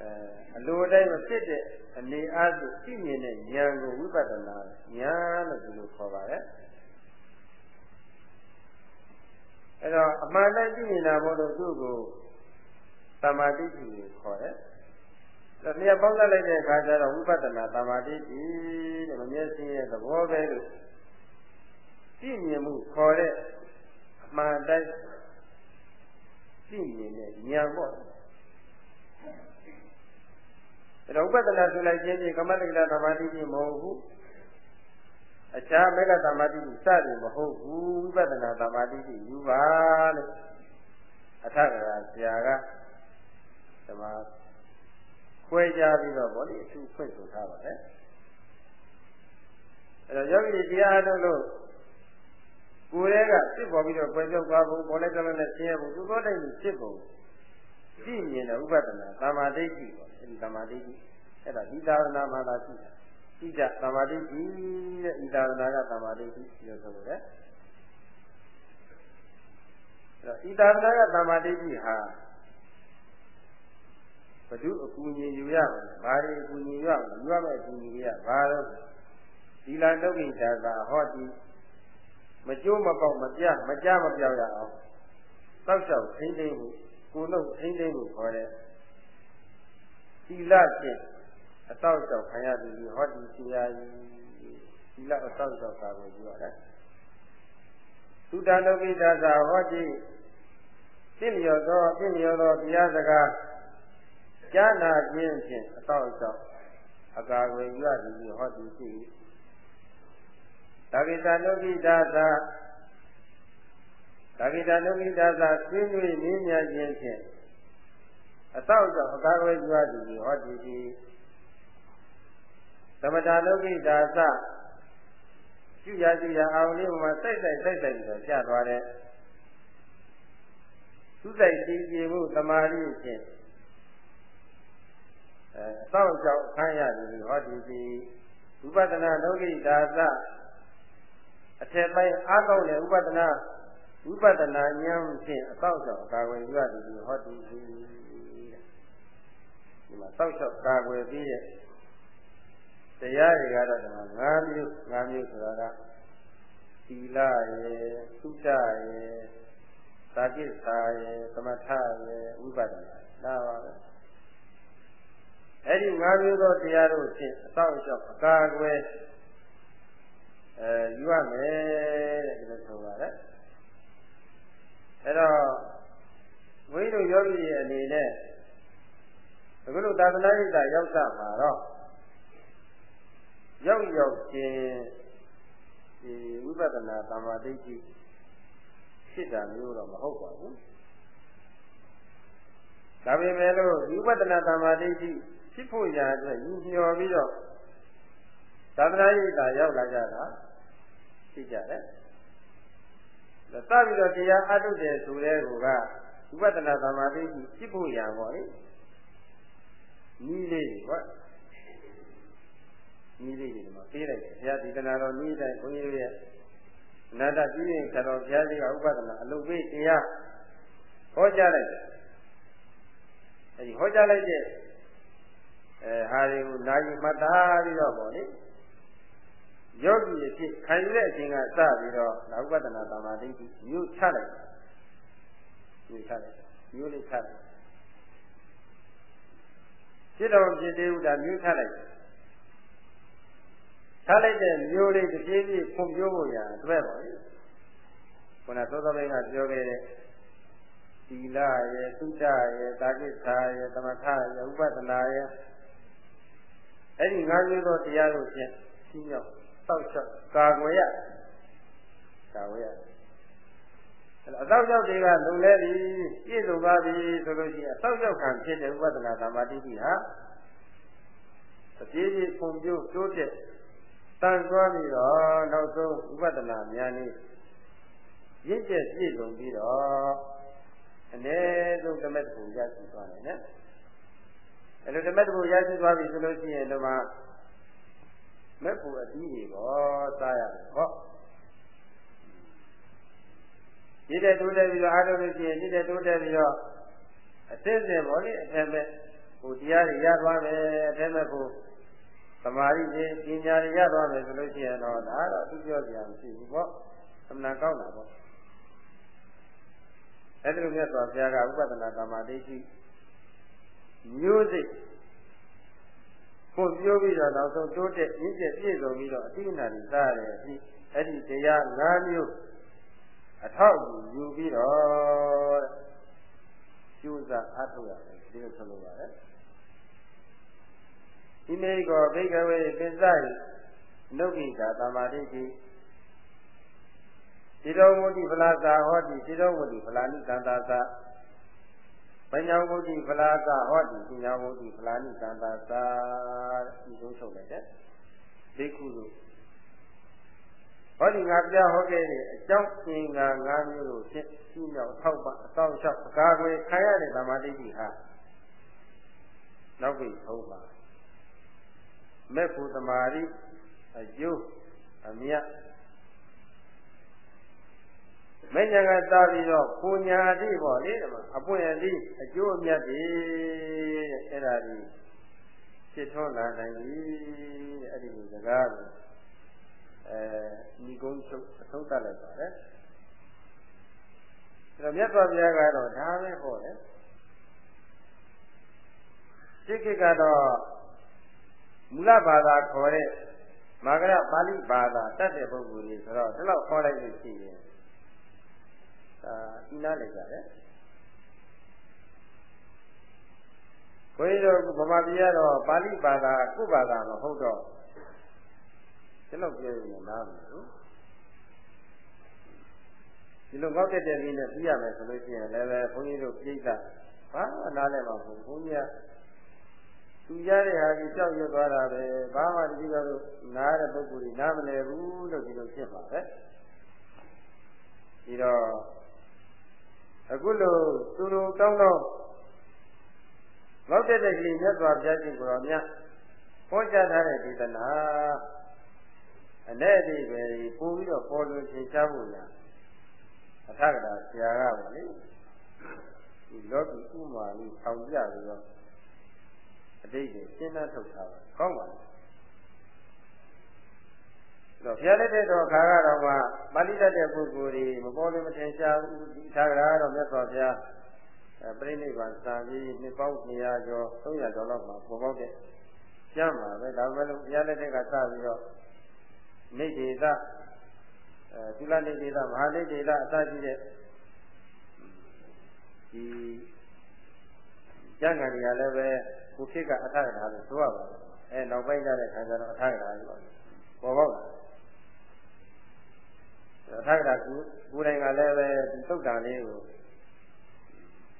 အဲအလိုတိုင်းမဖြစ်တဲ့အနေအားဖြင့်သိမြင်တဲ့ဉာဏ်ကိုဝိပဿနာဉာဏ်လို့ဒီလိုခေါ်ပါတယ်အဲတော့အမှန်တည်းသိမြင်တာမို့လို့သူ့ကိုသမာဓိကိုခေါ်တယ်ဒါမြတ်ပေါင်းလိုက်တဲ့အခါကျတော့ဝိပဿနာသမာဓိတဲ့မမြဲစင်းရဲ့သဘောပဲလို့သိမြင်မှုခေါ်တဲ့အမှန်တိုင်းသိမြင်တဲ့ဉာဏ်ပေါ့ ဒါဥပဒနာဆိုလိုက်ခြင်းဖြင့်ကမ္မတက္ကသမာဓိကြီးမဟုတ်ဘူးအခြားမေဃသမာဓိကြီးစသည်မဟုတ်ဘူးဝိပဿနာသမာဓိကြီးယူပါလို့အထကရာဆရာကဓမ္မခွဲခြားပြီးတော့ဗောလေအထူးဖွင့်ဆိုထားပါတယ်အဲတော့ယောဂီတရားထုတ်လို့ကိုယ်ရဲ့ကဖြစ်ပေါ်ပြီးတော့ကွယ်ပြောက်သွားဖို့ပေါ်လိုက်ကြလို့နဲ့ဆင်းရဲဖို့သူသောတိုင်းဖြစ်ပုံ ကြည့်မြင်တဲ့ဥပဒနာသမာဓိရှိပေါ့အဲဒီသမာဓိရှိအဲ့ဒါဒီသာသနာမှာသာရှိတာရှိကြသမာဓိရှိတဲ့ဒီသာသနာကသမာဓိရှိလို့ဆိုလို့ရတယ်အဲ့တော့ဒီသာသနာကသမာဓိရှိဟာဘု து အကူအညီယူရမယ်ဘာတွေအကူအညီရမလဲယူရမယ့်အကူအညီတွေကဘာလို့ဒီလာဒုက္ခိတာကဟောဒီမကျိုးမပေါက်မပြမကြမပြောက်ရအောင်တောက်လျှောက်ထိမ့်သိမ့်မှု ကိုယ်လုံးထိမ့်သိမ့်မှုခေါ်တဲ့သီလဖြင့်အတောက်လျှောက်ခံရသည်ဟောဒီဆရာကြီးသီလအတောက်လျှောက်တာကိုပြောရတယ်သုတနုပိသသာဟောဒီသိလျော်သောသိလျော်သောတရားစကားကြားနာခြင်းဖြင့်အတောက်လျှောက်အကာအကွယ်ရသည်ဟောဒီရှိသာဂိတနုပိသသာ သာဂိတနုပိသသာဆွေးနွေးနည်းများခြင်းဖြင့်အတောက်ကြောင့်အကာအကွယ်ရသည်ဟောဒီရှိသမထလောကိတာသကျူရစီရအောင်လေးမှာစိုက်စိုက်စိုက်စိုက်ပြီးတော့ကျသွားတဲ့သူစိုက်တည်ကြည်မှုတမာရီဖြင့်အဲအသောကြောင့်အခမ်းရသည်ဟောဒီစီဥပဒနာလောကိတာသအထက်ပိုင်းအားကောင်းတဲ့ဥပဒနာ ဝိပဿနာဉာဏ်ဖြင့်အသောကြောင့်ကာကွယ်ရသည်ဟောဒီစီဒီမှာသောက်ချောက်ကာကွယ်ပြီးတဲ့တရားတွေကတော့ဒီမှာ၅မျိုး၅မျိုးဆိုတာကသီလရယ်သုတရယ်သာကိသာရယ်သမထရယ်ဝိပဿနာဒါပါပဲအဲ့ဒီ၅မျိုးသောတရားတို့ဖြင့်အသောအလျှောက်အကာအကွယ်အဲယူရမယ်တဲ့ဒီလိုဆိုပါတယ် အဲ့တော့ဝိဓုယောဂီရဲ့အနေနဲ့အခုလိုသာသနာ့ဣဒ္ဓရောက်တာမှာတော့ရောက်ရောက်ချင်းဒီဝိပဿနာသမာဓိရှိဖြစ်တာမျိုးတော့မဟုတ်ပါဘူးဒါပေမဲ့လို့ဝိပဿနာသမာဓိရှိဖြစ်ဖို့ရာအတွက်ယူမျှော်ပြီးတော့သာသနာ့ရေးတာရောက်လာကြတာရှိကြတယ်။ဒါ စပြီးတော့တရားအထုတ်တယ်ဆိုတဲ့ကူကဝိပဿနာသမာဓိရှိဖြစ်ဖို့ရာပေါ့လေ။နီးလေးပေါ့နီးလေးတွေမှာပေးလိုက်တယ်ဘုရားဒီကနာတော်နီးတိုင်းဘုန်းကြီးတို့ရဲ့အနာတကြီးရင်ဆရာတော်ဘုရားကြီးကဥပဒနာအလုပ်ပေးတရားဟောကြားလိုက်တယ်အဲဒီဟောကြားလိုက်တဲ့အဲဟာတွေကိုနာယူမှတ်သားပြီးတော့ပေါ့လေ ယောဂီအဖြစ်ခံယူတဲ့အချိန်ကစပြီးတော့နာဥပဒနာသမာဓိမျိုးချလိုက်တယ်မျိုးချလိုက်မျိုးလေးချလိုက်ဖြစ်တော်ဖြစ်သေးဥဒါမျိုးချလိုက်တယ်ထားလိုက်တဲ့မျိုးလေးတစ်ပြေးပြေးဖွံ့ဖြိုးဖို့ရအတွက်ပါလေခုနသောသောဘိကပြောခဲ့တဲ့သီလရဲ့သုတရဲ့တာကိသာရဲ့သမထရဲ့ဥပဒနာရဲ့အဲ့ဒီငါးမျိုးသောတရားတို့ဖြင့်ရှင်းရောက် တောက်ချကာကွယ်ရကာကွယ်ရအသောက်ရောက်တွေကလုံလဲပြီပြည့်စုံသွားပြီဆိုလို့ရှိရင်အသောက်ရောက်ခံဖြစ်တဲ့ဥပဒနာသမာဓိတိဟာအပြည့်ပြည့်ပုံပြိုးတိုးတက်တန်သွားပြီးတော့နောက်ဆုံးဥပဒနာများနည်းရင့်ကျက်ပြည့်စုံပြီးတော့အ ਨੇ ဆုံးဓမ္မတခုရရှိသွားတယ်နော်အဲလိုဓမ္မတခုရရှိသွားပြီဆိုလို့ရှိရင်ဒီမှာ မက်ဖို့အပြီးတွေပေါ့စားရတယ်ဟောဒီတဲ့တိုးတက်ပြီးတော့အားထုတ်လို့ရှိရင်ဒီတဲ့တိုးတက်ပြီးတော့အစစ်စစ်ပေါ့လေအထက်မဲ့ဟိုတရားတွေရသွားမယ်အထက်မဲ့ကိုသမာဓိတွေပညာတွေရသွားမယ်ဆိုလို့ရှိရင်တော့ဒါတော့သူပြောကြရမရှိဘူးပေါ့အမှန်ကောင်းတာပေါ့အဲ့ဒီလိုမြတ်စွာဘုရားကဥပဒနာသမာဓိရှိမျိုးစိတ် ကိုပြောပြီးတော့နောက်ဆုံးတိုးတက်ရင့်ကျက်ပြည့်စုံပြီးတော့အတိအနာတွေစားရတယ်ဒီအဲ့ဒီတရား၅မျိုးအထောက်အကူယူပြီးတော့ကျိုးစားအားထုတ်ရတယ်ဒီလိုဆိုလိုပါတယ်ဒီမေကောဘိကဝေပစ္စယနုကိတာသမာဓိတိဒီတော်မူတိဖလားသာဟောတိဒီတော်မူတိဖလားနိကန္တာသာ ပညာမူတိဖလားသာဟောတိပညာမူတိဖလားနိကန္တာသာဒီလိုချုပ်လိုက်တယ်ဒီခုလို့ဟောဒီငါပြဟောခဲ့တဲ့အကြောင်းအင်္ဂါ၅မျိုးကိုဖြင့်ရှင်းမြောက်ထောက်ပအဆောင်လျှောက်အကာအကွယ်ခံရတဲ့သမာဓိတိဟာနောက်ပြီးဆုံးပါမဲ့ဖို့သမာဓိအကျိုးအမြတ် မဉ္ဇဏ်ကတာပြီးတော့ပူညာတိပေါ့လေဒီမှာအပွင့်အတိအကျိုးအမြတ်တွေတဲ့အဲ့ဒါဒီဖြစ်ထွန်းလာနိုင်ပြီတဲ့အဲ့ဒီလိုစကားကိုအဲညီကုန်းချုပ်အဆုံးသတ်လိုက်ပါတယ်အဲ့တော့မြတ်စွာဘုရားကတော့ဒါပဲဟောတယ်စိတ်ကိကတော့မူလဘာသာခေါ်တဲ့မာဂရပါဠိဘာသာတတ်တဲ့ပုဂ္ဂိုလ်ကြီးဆိုတော့ဒီလောက်ခေါ်လိုက်လို့ရှိရင် ဒါဤနာလိုက်ကြတယ်ဘုန်းကြီးတို့ဗမာပြည်ကတော့ပါဠိဘာသာကုဘာသာမဟုတ်တော့ဒီလောက်ပြောရင်နားမလို့ဒီလိုငေါက်တက်တဲ့နည်းနဲ့ပြီးရမယ်ဆိုလို့ရှိရင်လည်းပဲဘုန်းကြီးတို့ပြိဿဘာမှနားလည်မှာမဟုတ်ဘူးဘုန်းကြီးကသူရတဲ့ဟာကြီးကြောက်ရွံ့သွားတာပဲဘာမှတတိယလို့နားတဲ့ပုဂ္ဂိုလ်ကြီးနားမလည်ဘူးလို့ဒီလိုဖြစ်ပါပဲဒီတော့ အခုလိုသူတို့ကောင်းတော့လောက်တဲ့တဲ့ကလေးမြတ်စွာဘုရားရှင်ကိုတော်မြတ်ဟောကြားထားတဲ့ဒေသနာအနေအသေးပဲပို့ပြီးတော့ပေါ်လွင်သင်ရှားဖို့ညာအထကတာဆရာကပါလေဒီလောကီဥမာလေးဆောင်ပြပြီးတော့အတိတ်ကိုရှင်းနှထုတ်ထားပါကောင်းပါလား တော့ဘုရားလက်ထက်တော်ခါကတော့မှပါဠိတတ်တဲ့ပုဂ္ဂိုလ်တွေမပေါ်လို့မထင်ရှားဘူးဒီထာဂရာတော့မြတ်စွာဘုရားပြိဋိဘံစာပြီးနှစ်ပေါင်း200ကျော်300ကျော်လောက်မှာပေါ်ပေါက်တဲ့ကျမ်းပါပဲဒါပေမဲ့လို့ဘုရားလက်ထက်ကစပြီးတော့နေဒေသအဲသုလနေဒေသမဟာနေဒေသအစရှိတဲ့ဒီကျမ်းဂန်တွေကလည်းပဲကိုဖြစ်ကအထကထာလို့ဆိုရပါတယ်အဲနောက်ပိုင်းကျတဲ့ခါကျတော့အထကထာကြီးပါပေါ်ပေါက်လာ အထကထာကိုကိုယ်တိုင်ကလည်းပဲဒီသုတ်တန်လေးကို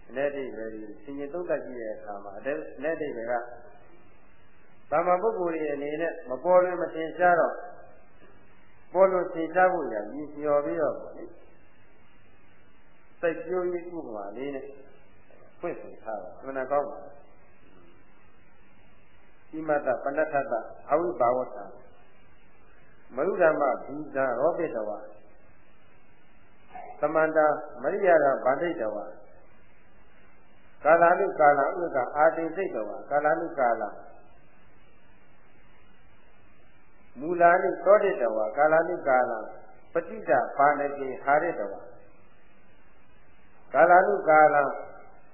အနေတိပဲဒီဆင်ញသုတ်တက်ကြည့်တဲ့အခါမှာအနေတိပဲကသာမန်ပုဂ္ဂိုလ်ရဲ့အနေနဲ့မပေါ်လို့မထင်ရှားတော့ပေါ်လို့ထင်ရှားဖို့ရည်လျော်ပြီးတော့ပေါ့လေစိတ်ကြိုးကြီးဥပမာလေးနဲ့ဖွင့်ဆိုထားတာအမှန်ကောင်းပါဣမတပဏ္ဍထတအဝိဘာဝတမရုဓမ္မဘီဇာရောပိတဝ သမန္တာမရိယာဗန္ဒိတဝါကာလာနုကာလာဥကအာတိစိတ်တဝါကာလာနုကာလာမူလာနုသောတိတဝါကာလာနုကာလာပฏิတာဘာနတိဟာရတဝါကာလာနုကာလာ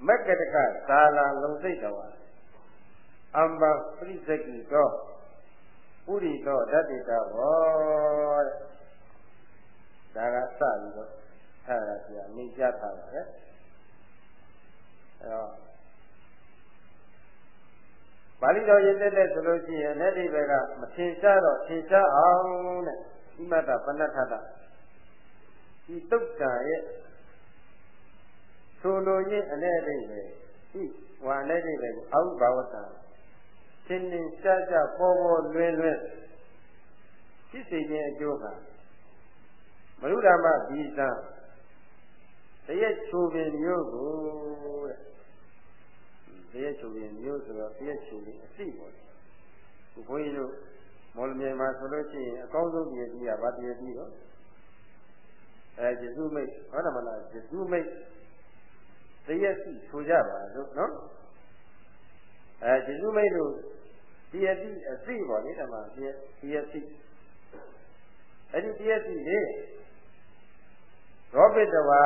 မက္ကတကကာလာလုံစိတ်တဝါအမ္ဘာပရိသကိတောဥရိတောဓတ္တိတောဟောတဲ့ဒါကစပြီးတော့ အဲ့ဒါကြီးအမိကြထားပါတယ်အဲ့တော့ပါဠိတော်ရေးတဲ့ဆိုလို့ရှိရင်လက်ဒီဘက်ကမထင်ရှားတော့ထင်ရှားအောင်တဲ့ဣမတပဏ္ဏထတာဒီတုတ်တံရဲ့ဆိုလိုရင်းအနဲ့အတိတ်ပဲဤဝါနဲ့တိတ်ပဲအောက်ဘာဝတ္တသင်္နေရှားရှားပေါ်ပေါ်လွယ်လွယ်ဖြစ်စေခြင်းအကျိုးဟာမရုဒ္ဓမဘီသံ တရက်ချိုပင်မျိုးကိုတဲ့တရက်ချိုပင်မျိုးဆိုတော့တရက်ချိုပင်အစိပေါ့ခုဘုန်းကြီးတို့မော်လမြိုင်မှာဆိုလို့ရှိရင်အကောင်းဆုံးတရက်ကြီးကဗာတရက်ကြီးတော့အဲကျေစုမိတ်ဟောတယ်မလားကျေစုမိတ်တရက်စီဆိုကြပါလို့နော်အဲကျေစုမိတ်တို့တရက်စီအစိပေါ့လေဓမ္မတရက်တရက်စီအဲ့ဒီတရက်စီလေ ရောပိတဝါ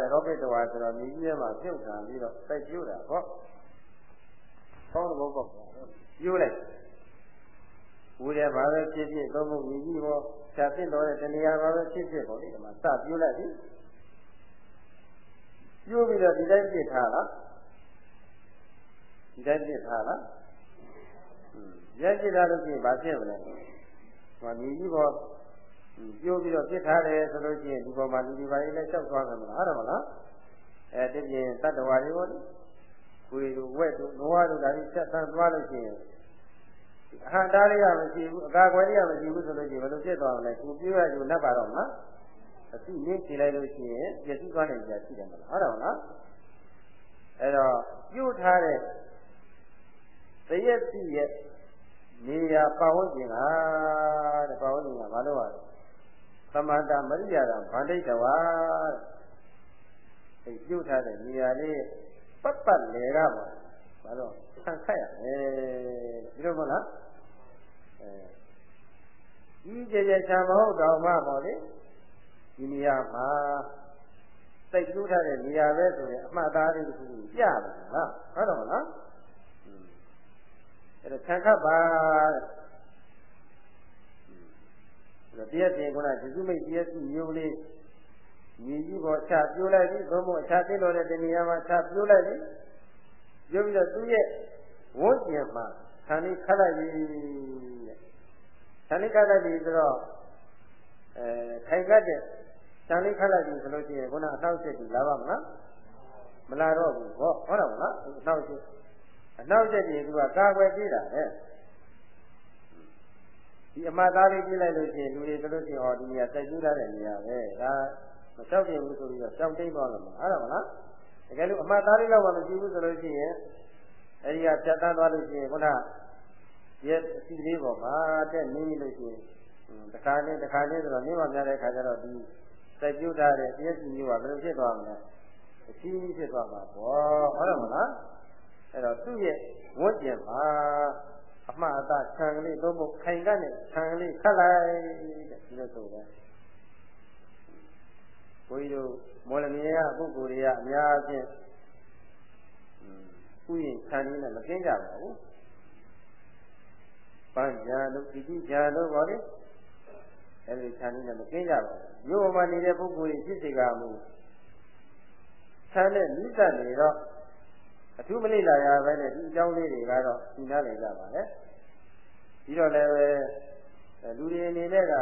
တဲ့ရောပိတဝါဆိုတော့မြေကြီးထဲမှာပြုတ်ခံပြီးတော့စိုက်ပြိုးတာဟောကောင်းတော့ပေါ့ပြိုးလိုက်ဦးတယ်ဘာပဲဖြစ်ဖြစ်သုံးဖို့မြေကြီးဟောဖြတ်ဖြစ်တော့တဲ့တဏှာဘာပဲဖြစ်ဖြစ်ပေါ့လေဒီမှာစပြိုးလိုက်ပြီပြိုးပြီးတော့ဒီတိုင်းပြစ်ထားလားဒီတိုင်းပြစ်ထားလားရက်ကြည့်တာလို့ရှိရင်ဘာဖြစ်မလဲဟောမြေကြီးပေါ် ပြိုးပြီးတော့ပြစ်ထားတယ်ဆိုလို့ရှိရင်ဒီပေါ်မှာလူဒီပါလေးလည်းလျှောက်သွားမယ်မလားအဲ့ဒါမလားအဲတပြင်းတတ္တဝါတွေဟောဒီကိုယ်တို့ဝက်တို့နွားတို့ဒါကြီးဆက်ဆန်းသွားလို့ရှိရင်အဟံတားရမရှိဘူးအကာကွယ်ရမရှိဘူးဆိုလို့ရှိရင်ဘယ်လိုဖြစ်သွားမလဲကိုပြိုးရယူနှက်ပါတော့မလားအသိနည်းဖြေလိုက်လို့ရှိရင်ပြည့်စည်သွားနိုင်ကြရှိတယ်မလားဟုတ်တယ်မလားအဲ့တော့ပြုတ်ထားတဲ့တရက်စီရဲ့နေရာပတ်ဝန်းကျင်ကတဲ့ပတ်ဝန်းကျင်ကဘာလို့ ਆ သမန္တာမရိယာကဗန္ဒိတဝါအဲပြုတ်ထားတဲ့နေရာလေးပတ်ပတ်လေကပါဘာလို့ဆန့်ခတ်ရမယ်ဒီလိုမဟုတ်လားအဲဒီကြကြချာမဟုတ်တော့မှပေါ့လေဒီနေရာမှာစိတ်ကူးထားတဲ့နေရာပဲဆိုရင်အမှတ်သားလေးတစ်ခုပြပါလားဟုတ်တော့မလားအဲဒါခံခတ်ပါတဲ့ တရားပြင်ကုနာကျေစုမိတ်တရားစုမျိုးလေးညီကြီးပေါ်ချပြိုးလိုက်ပြီဘုံဘုံချသိလို့တဲ့တဏှာမှာချပြိုးလိုက်ပြီပြုပြီးတော့သူ့ရဲ့ဝန်းကျင်မှာဌာနိခတ်လိုက်ပြီတဲ့ဌာနိခတ်လိုက်ပြီဆိုတော့အဲခိုင်ကတ်တဲ့ဌာနိခတ်လိုက်ပြီဆိုလို့ရှိရင်ခုနအနောက်ဆက်ကြီးလာပါမလားမလာတော့ဘူးဟောဟုတ်တယ်မလားအနောက်ဆက်အနောက်ဆက်ကြီးကကာကွယ်ပေးတာလေ ဒီအမှတ်သားလေးပြလိုက်လို့ရှိရင်လူတွေဆိုလို့ရှိရင်ဟောဒီနေရာစိုက်ကျူးထားတဲ့နေရာပဲဒါမလျှောက်ပြဘူးဆိုပြီးတော့ရှောင်တိတ်သွားလို့မဟုတ်မလားတကယ်လို့အမှတ်သားလေးတော့မရှိဘူးဆိုလို့ရှိရင်အဲဒီကဖြတ်တန်းသွားလို့ရှိရင်ခုနရဲ့အစီလေးပေါ်မှာတက်နေလို့ရှိရင်တခါနဲ့တခါနဲ့ဆိုတော့နေမှများတဲ့ခါကျတော့ဒီစိုက်ကျူးထားတဲ့ပြည့်စုံမျိုးကဘယ်လိုဖြစ်သွားမလဲအစီအဖြစ်သွားမှာပေါ့ဟုတ်တယ်မလားအဲ့တော့သူ့ရဲ့ဝတ်ကျင်မှာ အမှားအသားခြံကလေးသုံးဖို့ခိုင်ကနဲ့ခြံကလေးခတ်လိုက်တဲ့ဒီလိုဆိုတယ်ဘုန်းကြီးတို့မော်လမြိုင်ကပုဂ္ဂိုလ်တွေကအများအပြားဥယျာဉ်ခြံကြီးနဲ့မကင်းကြပါဘူးပန်းညာတို့ပိဋိညာတို့ပါလေအဲဒီခြံကြီးနဲ့မကင်းကြပါဘူးမြို့မှာနေတဲ့ပုဂ္ဂိုလ်ကြီးဖြစ်စေကမူခြံနဲ့မိသက်နေတော့ အထူးမလိလာရပဲနဲ့ဒီအကြောင်းလေးတွေကတော့သိနာနေကြပါလေပြီးတော့လည်းပဲလူတွေအနေနဲ့က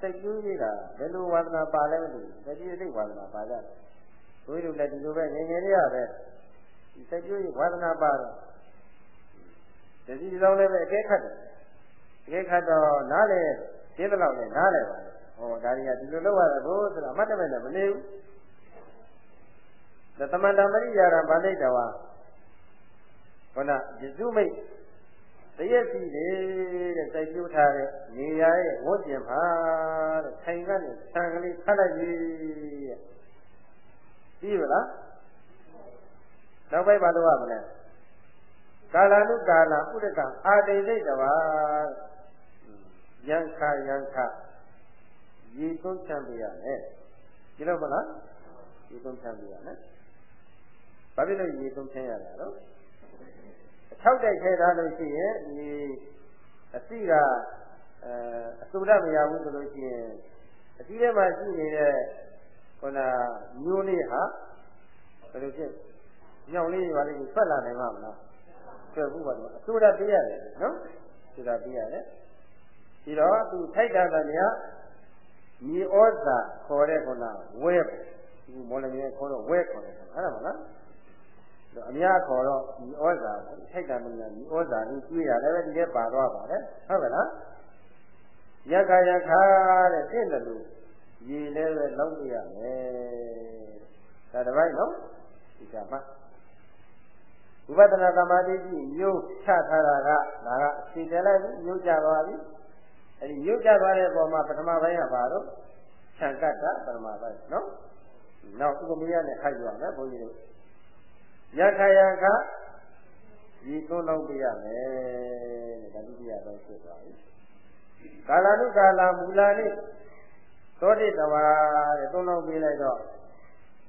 စိတ်ကူးကြီးတာဘယ်လိုဝါသနာပါလဲမသိဘူးတတိယစိတ်ဝါသနာပါကြတယ်တို့တို့လည်းဒီလိုပဲငယ်ငယ်လေးရပဲဒီစိတ်ကူးကြီးဝါသနာပါတော့တတိယဆောင်လည်းပဲအကဲခတ်တယ်အကဲခတ်တော့နားလေသိသလောက်နဲ့နားလေပါဟောဒါတွေကဒီလိုလုပ်ရတယ်ဘို့ဆိုတာအမှတ်တမဲ့နဲ့မနေဘူးသမန္တမရိယာရဗန္ဒိတဝါ ခုနယစုမိတ်တရက်စီတဲ့စိုက်ပြိုးထားတဲ့နေရာရဲ့ဝတ်ကျင်မှာတဲ့ထိုင်ကနေဆံကလေးဖတ်လိုက်ပြီတဲ့ပြီးပါလားနောက်ပိုင်းဘာလုပ်ရမလဲကာလ ानु ကာလဥဒကအာတိသိတဝါယံခယံခရေသုံးချမ်းပြရမယ်ဒီလိုမလားရေသုံးချမ်းပြရမယ်ဘာဖြစ်လို့ရေသုံးချမ်းရတာ တော့၆တိုက်ထဲထားလို့ရှိရင်ဒီအစီကအဲအစုဒမရဘူးဆိုလို့ရှိရင်အစီထဲမှာရှိနေတဲ့ခုနမျိုးလေးဟာဘယ်လိုဖြစ်ညောင်လေးပါလိမ့်ကိုဆက်လာနိုင်မှာမလားဆက်ဘူးပါတော့အစုဒပေးရတယ်နော်အစုဒပေးရတယ်ဒီတော့သူထိုက်တာကညာမြေဩဇာခေါ်တဲ့ခုနဝဲပေါ့ဒီမော်လမြိုင်ခေါ်တော့ဝဲခေါ်တယ်ဟုတ်လားမလား အများခေါ်တော့ဒီဩဇာထိုက်တန်မလားဒီဩဇာလေးကျွေးတာလည်းဒီထဲပါသွားပါတယ်ဟုတ်ကဲ့လားယက္ခယက္ခတဲ့တင့်တယ်လို့ရေလည်းပဲလောက်ပြရမယ်ဒါတပိုင်းနော်ဒီကမှဝိပဿနာသမာဓိကြီးမျိုးချထားတာကဒါကအခြေတယ်လိုက်မျိုးကြသွားပြီအဲဒီမျိုးကြသွားတဲ့ပုံမှာပထမပိုင်းကဘာလို့ခြံကတ္တပထမပိုင်းနော်နောက်ဥပမေယနဲ့ခိုက်ရမယ်ဘုန်းကြီးတို့ ယက္ခယခဒီသုံးလုံးပြရမယ်တဲ့ဒါဒုတိယတော့ဖြစ်သွားပြီကာလနုကာလမူလာနိသောတိတဝါတဲ့သုံးလုံးပြလိုက်တော့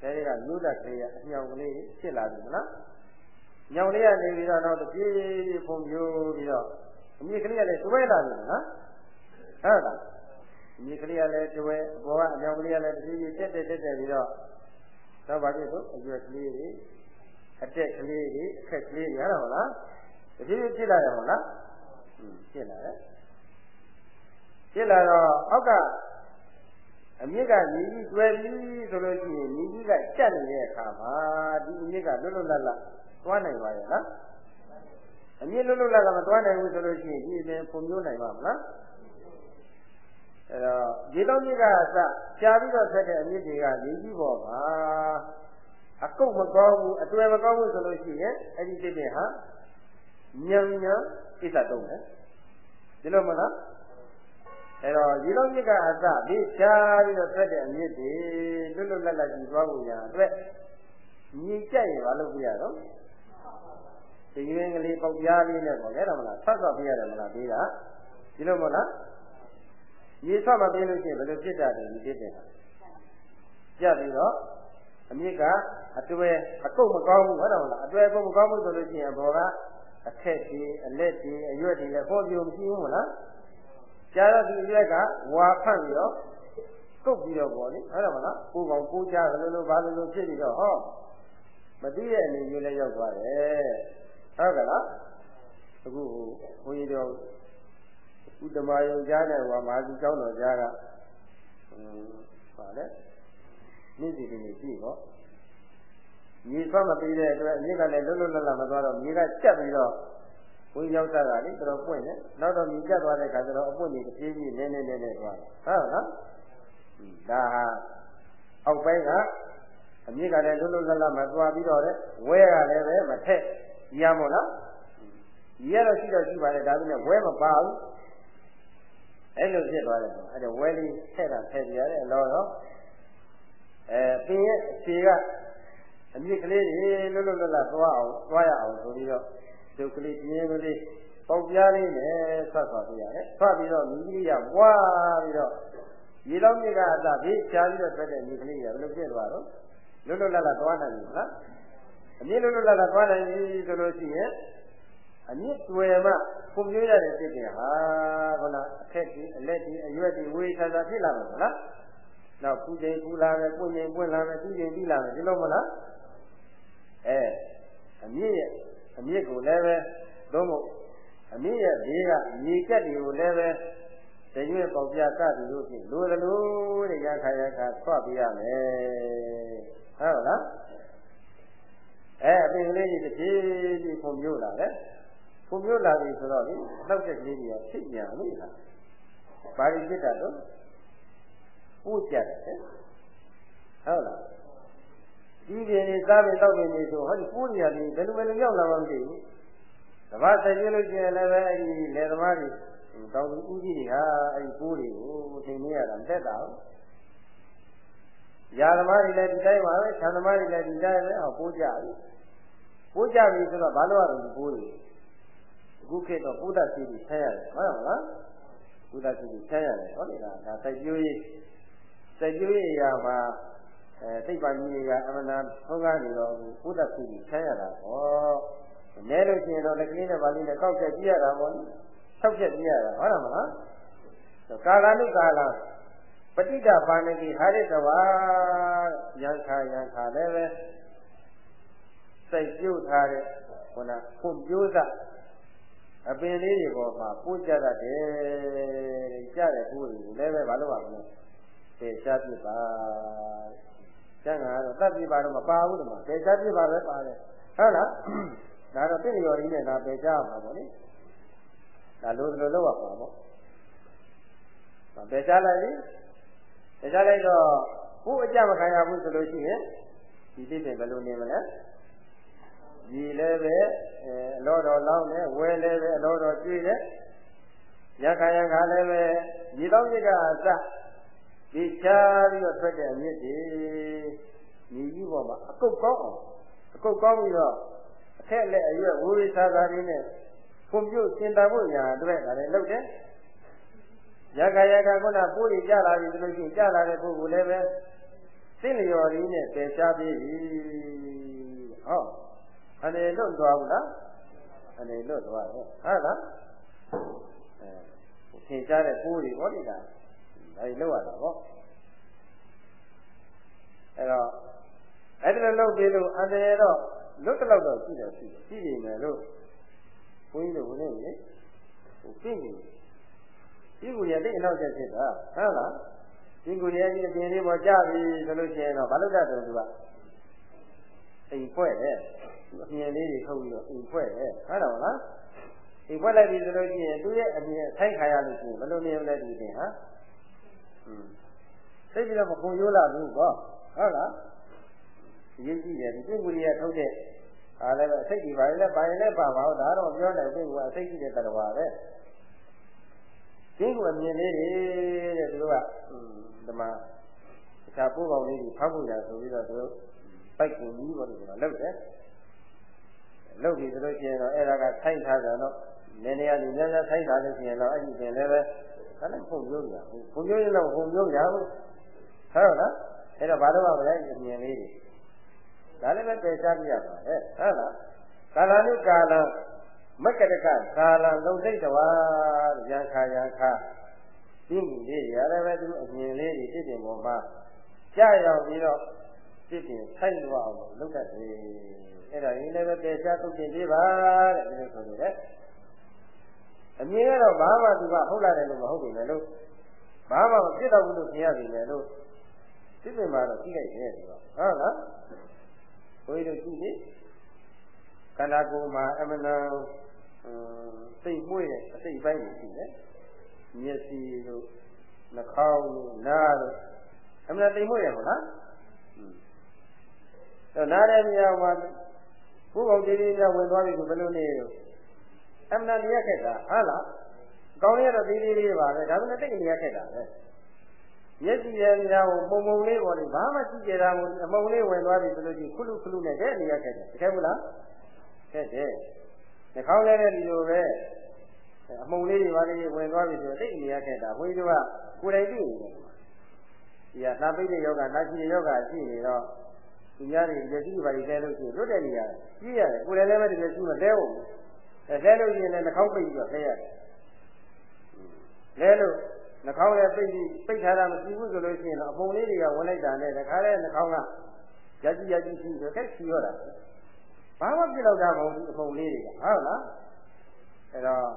အဲဒီကလူလက်ခေယအမြောင်ကလေးဖြစ်လာပြီမလားညောင်လေးကနေပြီးတော့နောက်တပြေးပြေးပုံပြိုးပြီးတော့အမြင့်ကလေးကလည်းတွဲလာပြီနော်ဟုတ်လားအမြင့်ကလေးကလည်းတွဲဘောကအမြောင်ကလေးကလည်းတပြေးပြေးတက်တက်တက်တက်ပြီးတော့တော့ဘာဖြစ်လို့အရွက်ကလေးတွေ အတက်ကလေးတွေအခက်ကလေးတွေရတော့လားတပြေးပြေးဖြစ်လာရမလားอืมဖြစ်လာတယ်ဖြစ်လာတော့အောက်ကအမြင့်ကညီကြီးတွဲပြီးဆိုလို့ရှိရင်ညီကြီးကကြက်နေတဲ့အခါမှာဒီအမြင့်ကလွတ်လွတ်လပ်လပ်သွားနိုင်ပါရဲ့လားအမြင့်လွတ်လွတ်လပ်လပ်မသွားနိုင်ဘူးဆိုလို့ရှိရင်ဒီအပြင်ပုံမျိုးနိုင်ပါမလားအဲတော့ဒီတော့မြင့်ကအစရှားပြီးတော့ဆက်တဲ့အမြင့်တွေကညီကြီးပေါ်မှာ အကုတ်မကောင်းဘူးအတွေ့မကောင်းဘူးဆိုလို့ရှိရင်အဲ့ဒီတစ်တဲ့ဟာညံညံကိစ္စတုံးတယ်ဒီလိုမလားအဲတော့ရေလုံးမြစ်ကအစဒီရှားပြီးတော့ထွက်တဲ့အမြစ်တွေလွတ်လွတ်လပ်လပ်ကြီးသွားဖို့ရအတွက်ညီကြက်ရပါလို့ပြရတော့ဒီရင်းကလေးပေါက်ပြားလေးနဲ့ပေါ့လေတော့မလားဆက်ဆော့ပြရတယ်မလားပြီးတာဒီလိုမဟုတ်လားရေဆော့မပေးလို့ရှိရင်ဘယ်လိုဖြစ်တာလဲဒီဖြစ်တယ်ကြက်ပြီးတော့ အမြစ်ကအတွေ့အကုတ်မကောင်းဘူးဟုတ်တယ်မလားအတွေ့အကုတ်မကောင်းဘူးဆိုလို့ရှိရင်ဘောကအခက်ကြီးအလက်ကြီးအရွက်ကြီးလည်းဟောပြမရှိဘူးမလားကြာတော့ဒီရက်ကဝါဖန့်ပြီးတော့ကုတ်ပြီးတော့ပေါ့လေဟုတ်တယ်မလားကိုကောင်ကိုကြားဘယ်လိုလိုဘာလိုလိုဖြစ်ပြီးတော့ဟောမသိတဲ့အနေမျိုးလည်းရောက်သွားတယ်ဟုတ်ကဲ့လားအခုဘုန်းကြီးတို့ဥဒ္ဓမာယုံကြားတဲ့ဟောမာဇီကျောင်းတော်ကြားကဟင်းပါလေ နေ့စီတွေကြည့်တော့မြေဆွမ်းမပြီးတဲ့အတွက်မြေကလည်းလွတ်လွတ်လပ်လပ်မသွားတော့မြေကကျက်ပြီးတော့ဝင်းရောက်တာကလေတော်တော်ပွင့်တယ်နောက်တော့မြည်ကျသွားတဲ့ခါကျတော့အပွင့်ကြီးတစ်ပြေးပြေးနည်းနည်းနည်းနည်းသွားတယ်ဟုတ်နော်ဒါဟာအောက်ပိုင်းကအမြင့်ကလည်းလွတ်လွတ်လပ်လပ်မသွားပြီးတော့တဲ့ဝဲကလည်းပဲမထက်ရမို့နော်ရတော့ရှိတော့ရှိပါလေဒါပေမဲ့ဝဲမပါဘူးအဲ့လိုဖြစ်သွားတယ်အဲ့ဒါဝဲလေးထက်တာထက်ပြရတယ်အလောတော့ အဲပင်ရဲ့အခြေကအမြင့်ကလေးတွေလွတ်လွတ်လပ်လပ်သွားအောင်သွားရအောင်ဆိုပြီးတော့ဒုက္ခလေးပြင်းလေးပေါက်ပြားလေးနဲ့ဆက်သွားပြရတယ်။ဆက်ပြီးတော့မိကြီးရဝါပြီးတော့ရေလောင်းမြေကအစဘေးချားပြီးတော့ထွက်တဲ့မြေကလေးရဘယ်လိုဖြစ်သွားတော့လွတ်လွတ်လပ်လပ်သွားနိုင်ပြီလား။အမြင့်လွတ်လွတ်လပ်လပ်သွားနိုင်ပြီဆိုလို့ရှိရင်အမြင့်တွေ့မှဖွံ့ဖြိုးရတဲ့စိတ်တွေဟာခုနအခက်ကြီးအလက်ကြီးအရွက်ကြီးဝေးစားစားဖြစ်လာမှာမလား။ နောက်ပူချိန်ပူလာမယ်၊ပွင့်ချိန်ပွင့်လာမယ်၊ပြီးချိန်ပြီးလာမယ်ဒီလိုမလား။အဲအမြင့်ရဲ့အမြင့်ကိုလည်းပဲသို့မဟုတ်အမြင့်ရဲ့ဘေးကမြေကက်တွေကိုလည်းပဲတရွေ့ပေါက်ပြကပြီးလို့ဖြင့်လိုသလိုတဲ့ရခါရခါဆွပြရမယ်ဟုတ်လားအဲအပင်ကလေးကြီးတစ်ပြေးပြေးဖွံ့ဖြိုးလာတယ်ဖွံ့ဖြိုးလာပြီဆိုတော့လေအနောက်ကကလေးတွေကဖြစ်ညာလို့လားဘာလို့ဖြစ်တာတော့ ပို့ကြတယ်ဟုတ်လားဒီပြင်နေစားပြင်တောက်ပြင်နေဆိုဟောဒီပိုးနေရတယ်ဘယ်လိုပဲလို့ရောက်လာမှမသိဘူးတပတ်ဆက်ပြလို့ကျင်လည်းပဲအဲ့ဒီလေသမားတွေတောင်သူဦးကြီးတွေဟာအဲ့ဒီပိုးတွေကိုထိနေရတာမသက်တာဘူးရာသမားတွေလည်းဒီတိုင်းပါပဲခြံသမားတွေလည်းဒီတိုင်းပဲဟောပိုးကြပြီပိုးကြပြီဆိုတော့ဘာလို့ရလဲဒီပိုးတွေအခုခေတ်တော့ပုဒ္ဒစီတွေဆဲရတယ်ဟုတ်လားပုဒ္ဒစီတွေဆဲရတယ်ဟုတ်တယ်လားဒါစိုက်ပျိုးရေး စိုက်ပျိုးရေးအရာမှာအဲသိပ္ပံကြီးတွေကအမှန်တန်သုံးကားနေတော့ဘုဒ္ဓခုကြီးဆန်းရတာဟောနဲလို့ရှိရင်တော့လက်ကလေးနဲ့ပါဠိနဲ့ကောက်ချက်ကြည့်ရတာပေါ့ဆောက်ချက်ကြည့်ရတာဟုတ်တယ်မလားကာလနုကာလပဋိဒပါဏတိဟာရတဝါယံခာယံခာလည်းပဲစိတ်ပြုတ်ထားတဲ့ခုနဖွံ့ပြိုးစအပင်လေးတွေပေါ်မှာပို့ကြတတ်တယ်ကြတဲ့ကိုယ်တွေလည်းပဲမလုပ်ပါဘူး သေချာပြပါဟကျန်ကတော့တတ်ပြပါတော့မပါဘူးတမပေချပြပါပဲပါတယ်ဟုတ်လားဒါတော့ပြည့်ရော်ရင်းနဲ့ဒါပေချမှာပေါ့လေဒါလိုလိုလောက်ရပါပေါ့ပေချလိုက်ပြီပေချလိုက်တော့ကိုယ်အကြမခံရဘူးဆိုလို့ရှိရင်ဒီသိတဲ့ဘယ်လိုနေမလဲဒီလည်းပဲအဲအလောတော်လောင်းတယ်ဝဲလည်းပဲအလောတော်ကျွေးတယ်ရခါရခါလည်းပဲဒီတော့မြစ်ကအစ ဒီချားပြီးတော့ထွက်တဲ့အမြစ်တွေညီကြီးပေါ်မှာအကုတ်ကောင်းအောင်အကုတ်ကောင်းပြီးတော့အထက်လက်အရွက်ဝိဝိသာသာလေးနဲ့ဖွံ့ဖြိုးစင်တာဖို့ညာအတွက်ဒါလည်းလုပ်တယ်ရခါရခါခုနပိုးတွေကြလာပြီဆိုလို့ရှိရင်ကြလာတဲ့ပုဂ္ဂိုလ်လည်းပဲသိလျော်ရင်းနဲ့ပယ်ရှားပြီးပြီဟောအနေလွတ်သွားဘူးလားအနေလွတ်သွားတယ်ဟုတ်လားအဲသင်ကြားတဲ့ပိုးတွေဟောဒီလား ဒါကြီးလောက်ရတာပေါ့အဲ့တော့အဲ့ဒါလောက်ပြီးလို့အန္တရာယ်တော့လွတ်တော့တော့ရှိတယ်ရှိတယ်ရှိနေမယ်လို့ဘုန်းကြီးတို့ဘုန်းကြီးဟိုပြင်နေဒီကူရတဲ့အနောက်ချက်ဖြစ်တာဟုတ်လားဒီကူရရဲ့အပြင်လေးပေါ်ကြပြီဆိုလို့ရှိရင်တော့ဘာလို့တတ်တယ်သူကအိမ်ဖွဲ့တယ်အမြင်လေးတွေထုတ်ပြီးတော့အိမ်ဖွဲ့တယ်ဟုတ်တော့လားအိမ်ဖွဲ့လိုက်ပြီဆိုလို့ရှိရင်သူ့ရဲ့အမြင်ထိုက်ခါရလို့ရှိရင်ဘယ်လိုနေမလဲဒီတင်ဟာอืม သိပြီးတော့မခုံရိုးလာဘူးကောဟုတ်လားရင်းကြည့်တယ်ဒီပုဂ္ဂိုလ်ကြီးကထုတ်တဲ့အားလည်းပဲအစိတ်ကြီးပါရင်လည်းပါရင်လည်းပါပါတော့ဒါတော့ပြောတယ်ပုဂ္ဂိုလ်ကအစိတ်ကြီးတဲ့တရားပဲဒီကိုအမြင်လေးတွေတဲ့သူတို့ကဒီမှာတခြားပိုးကောင်လေးတွေဖောက်ဖို့ရဆိုပြီးတော့သူတို့ပိုက်ကုန်ကြီးပေါ်လို့ဆိုတာလုပ်တယ်လုပ်ပြီဆိုလို့ရှိရင်တော့အဲ့ဒါကထိုက်ထားကြတော့နည်းနည်းလေးများများထိုက်ထားလို့ရှိရင်တော့အဲ့ဒီပင်လည်းပဲ ဒါလည်းပုံမျိုးရဘူးပုံမျိုးရင်တော့ပုံမျိုးရဘူးဟုတ်လားအဲ့တော့ဘာလို့မလဲအမြင်လေးတွေဒါလည်းပဲပယ်ချပြရပါလေဟုတ်လားကာလနုကာလမက္ကတကကာလလုံသိတဝါရံခါရံခါဒီမူလေးရတယ်ပဲသူအမြင်လေးတွေဖြစ်တင်ပေါ်မှာကြာရောက်ပြီးတော့ဖြစ်တင်ဆိုင်သွားအောင်လုပ်တတ်တယ်အဲ့ဒါရင်းလည်းပဲပယ်ချသုတ်တင်ပေးပါတဲ့ဒီလိုဆိုနေတယ် အမြင်ကတော့ဘာမှသူကဟုတ်လာတယ်လို့မဟုတ်ဘူးလေလို့ဘာမှမဖြစ်တော့ဘူးလို့ခင်ရပြီလေလို့သိပင်မှာတော့ကြည့်လိုက်တယ်ဒီတော့ဟုတ်လားဘုန်းကြီးတို့ကြည့်လေခန္ဓာကိုယ်မှာအမှန်တန်စိတ်မွေ့တဲ့အစိတ်ပိုင်းတွေရှိတယ်မျက်စိတို့နှာခေါင်းတို့နားတို့အမှန်တိမ်မွေ့ရမလားအဲနားတဲ့နေရာမှာဘုကောင်ကြီးကြီးများဝင်သွားပြီဆိုဘယ်လိုနေရော အမှန်တရားခက်တာဟုတ်လားကောင်းရတော့သေးသေးလေးပါပဲဒါပေမဲ့တိတ်နေရခက်တာပဲမျက်စိရဲ့နေရာကိုပုံပုံလေးပေါ်နေဘာမှကြည့်ကြတာမို့အမုံလေးဝင်သွားပြီဆိုလို့ရှိရင်ခုလူခုလူနဲ့တဲ့နေရခက်တယ်တကယ်မလားခက်တယ်နှာခေါင်းလည်းလည်းဒီလိုပဲအမုံလေးတွေဘာလေးဝင်သွားပြီဆိုတော့တိတ်နေရခဲ့တာဘုန်းကြီးတို့ကကိုယ်တိုင်သိနေတယ်ဒီကသာပိတ်တဲ့ယောဂနာရှိတဲ့ယောဂရှိနေတော့သူများတွေရရှိပါလိမ့်တယ်လို့ရှိရင်လွတ်တဲ့နေရာကြီးရတယ်ကိုယ်လည်းလည်းပဲတကယ်ရှိမလဲဟုတ်ဘူးအဲ လဲလို့ရှိရင်လည်းနှာခေါင်းပိတ်ပြီးတော့လဲရတယ်လဲလို့နှာခေါင်းလည်းပိတ်ပြီးပိတ်ထားတာမရှိဘူးဆိုလို့ရှိရင်တော့အပုံလေးတွေကဝင်လိုက်တာနဲ့တခါလဲနှာခေါင်းကရကြည်ရကြည်ရှိဆိုတက်ရှိရတာဘာမှပြလောက်တာမဟုတ်ဘူးအပုံလေးတွေကဟုတ်လားအဲတော့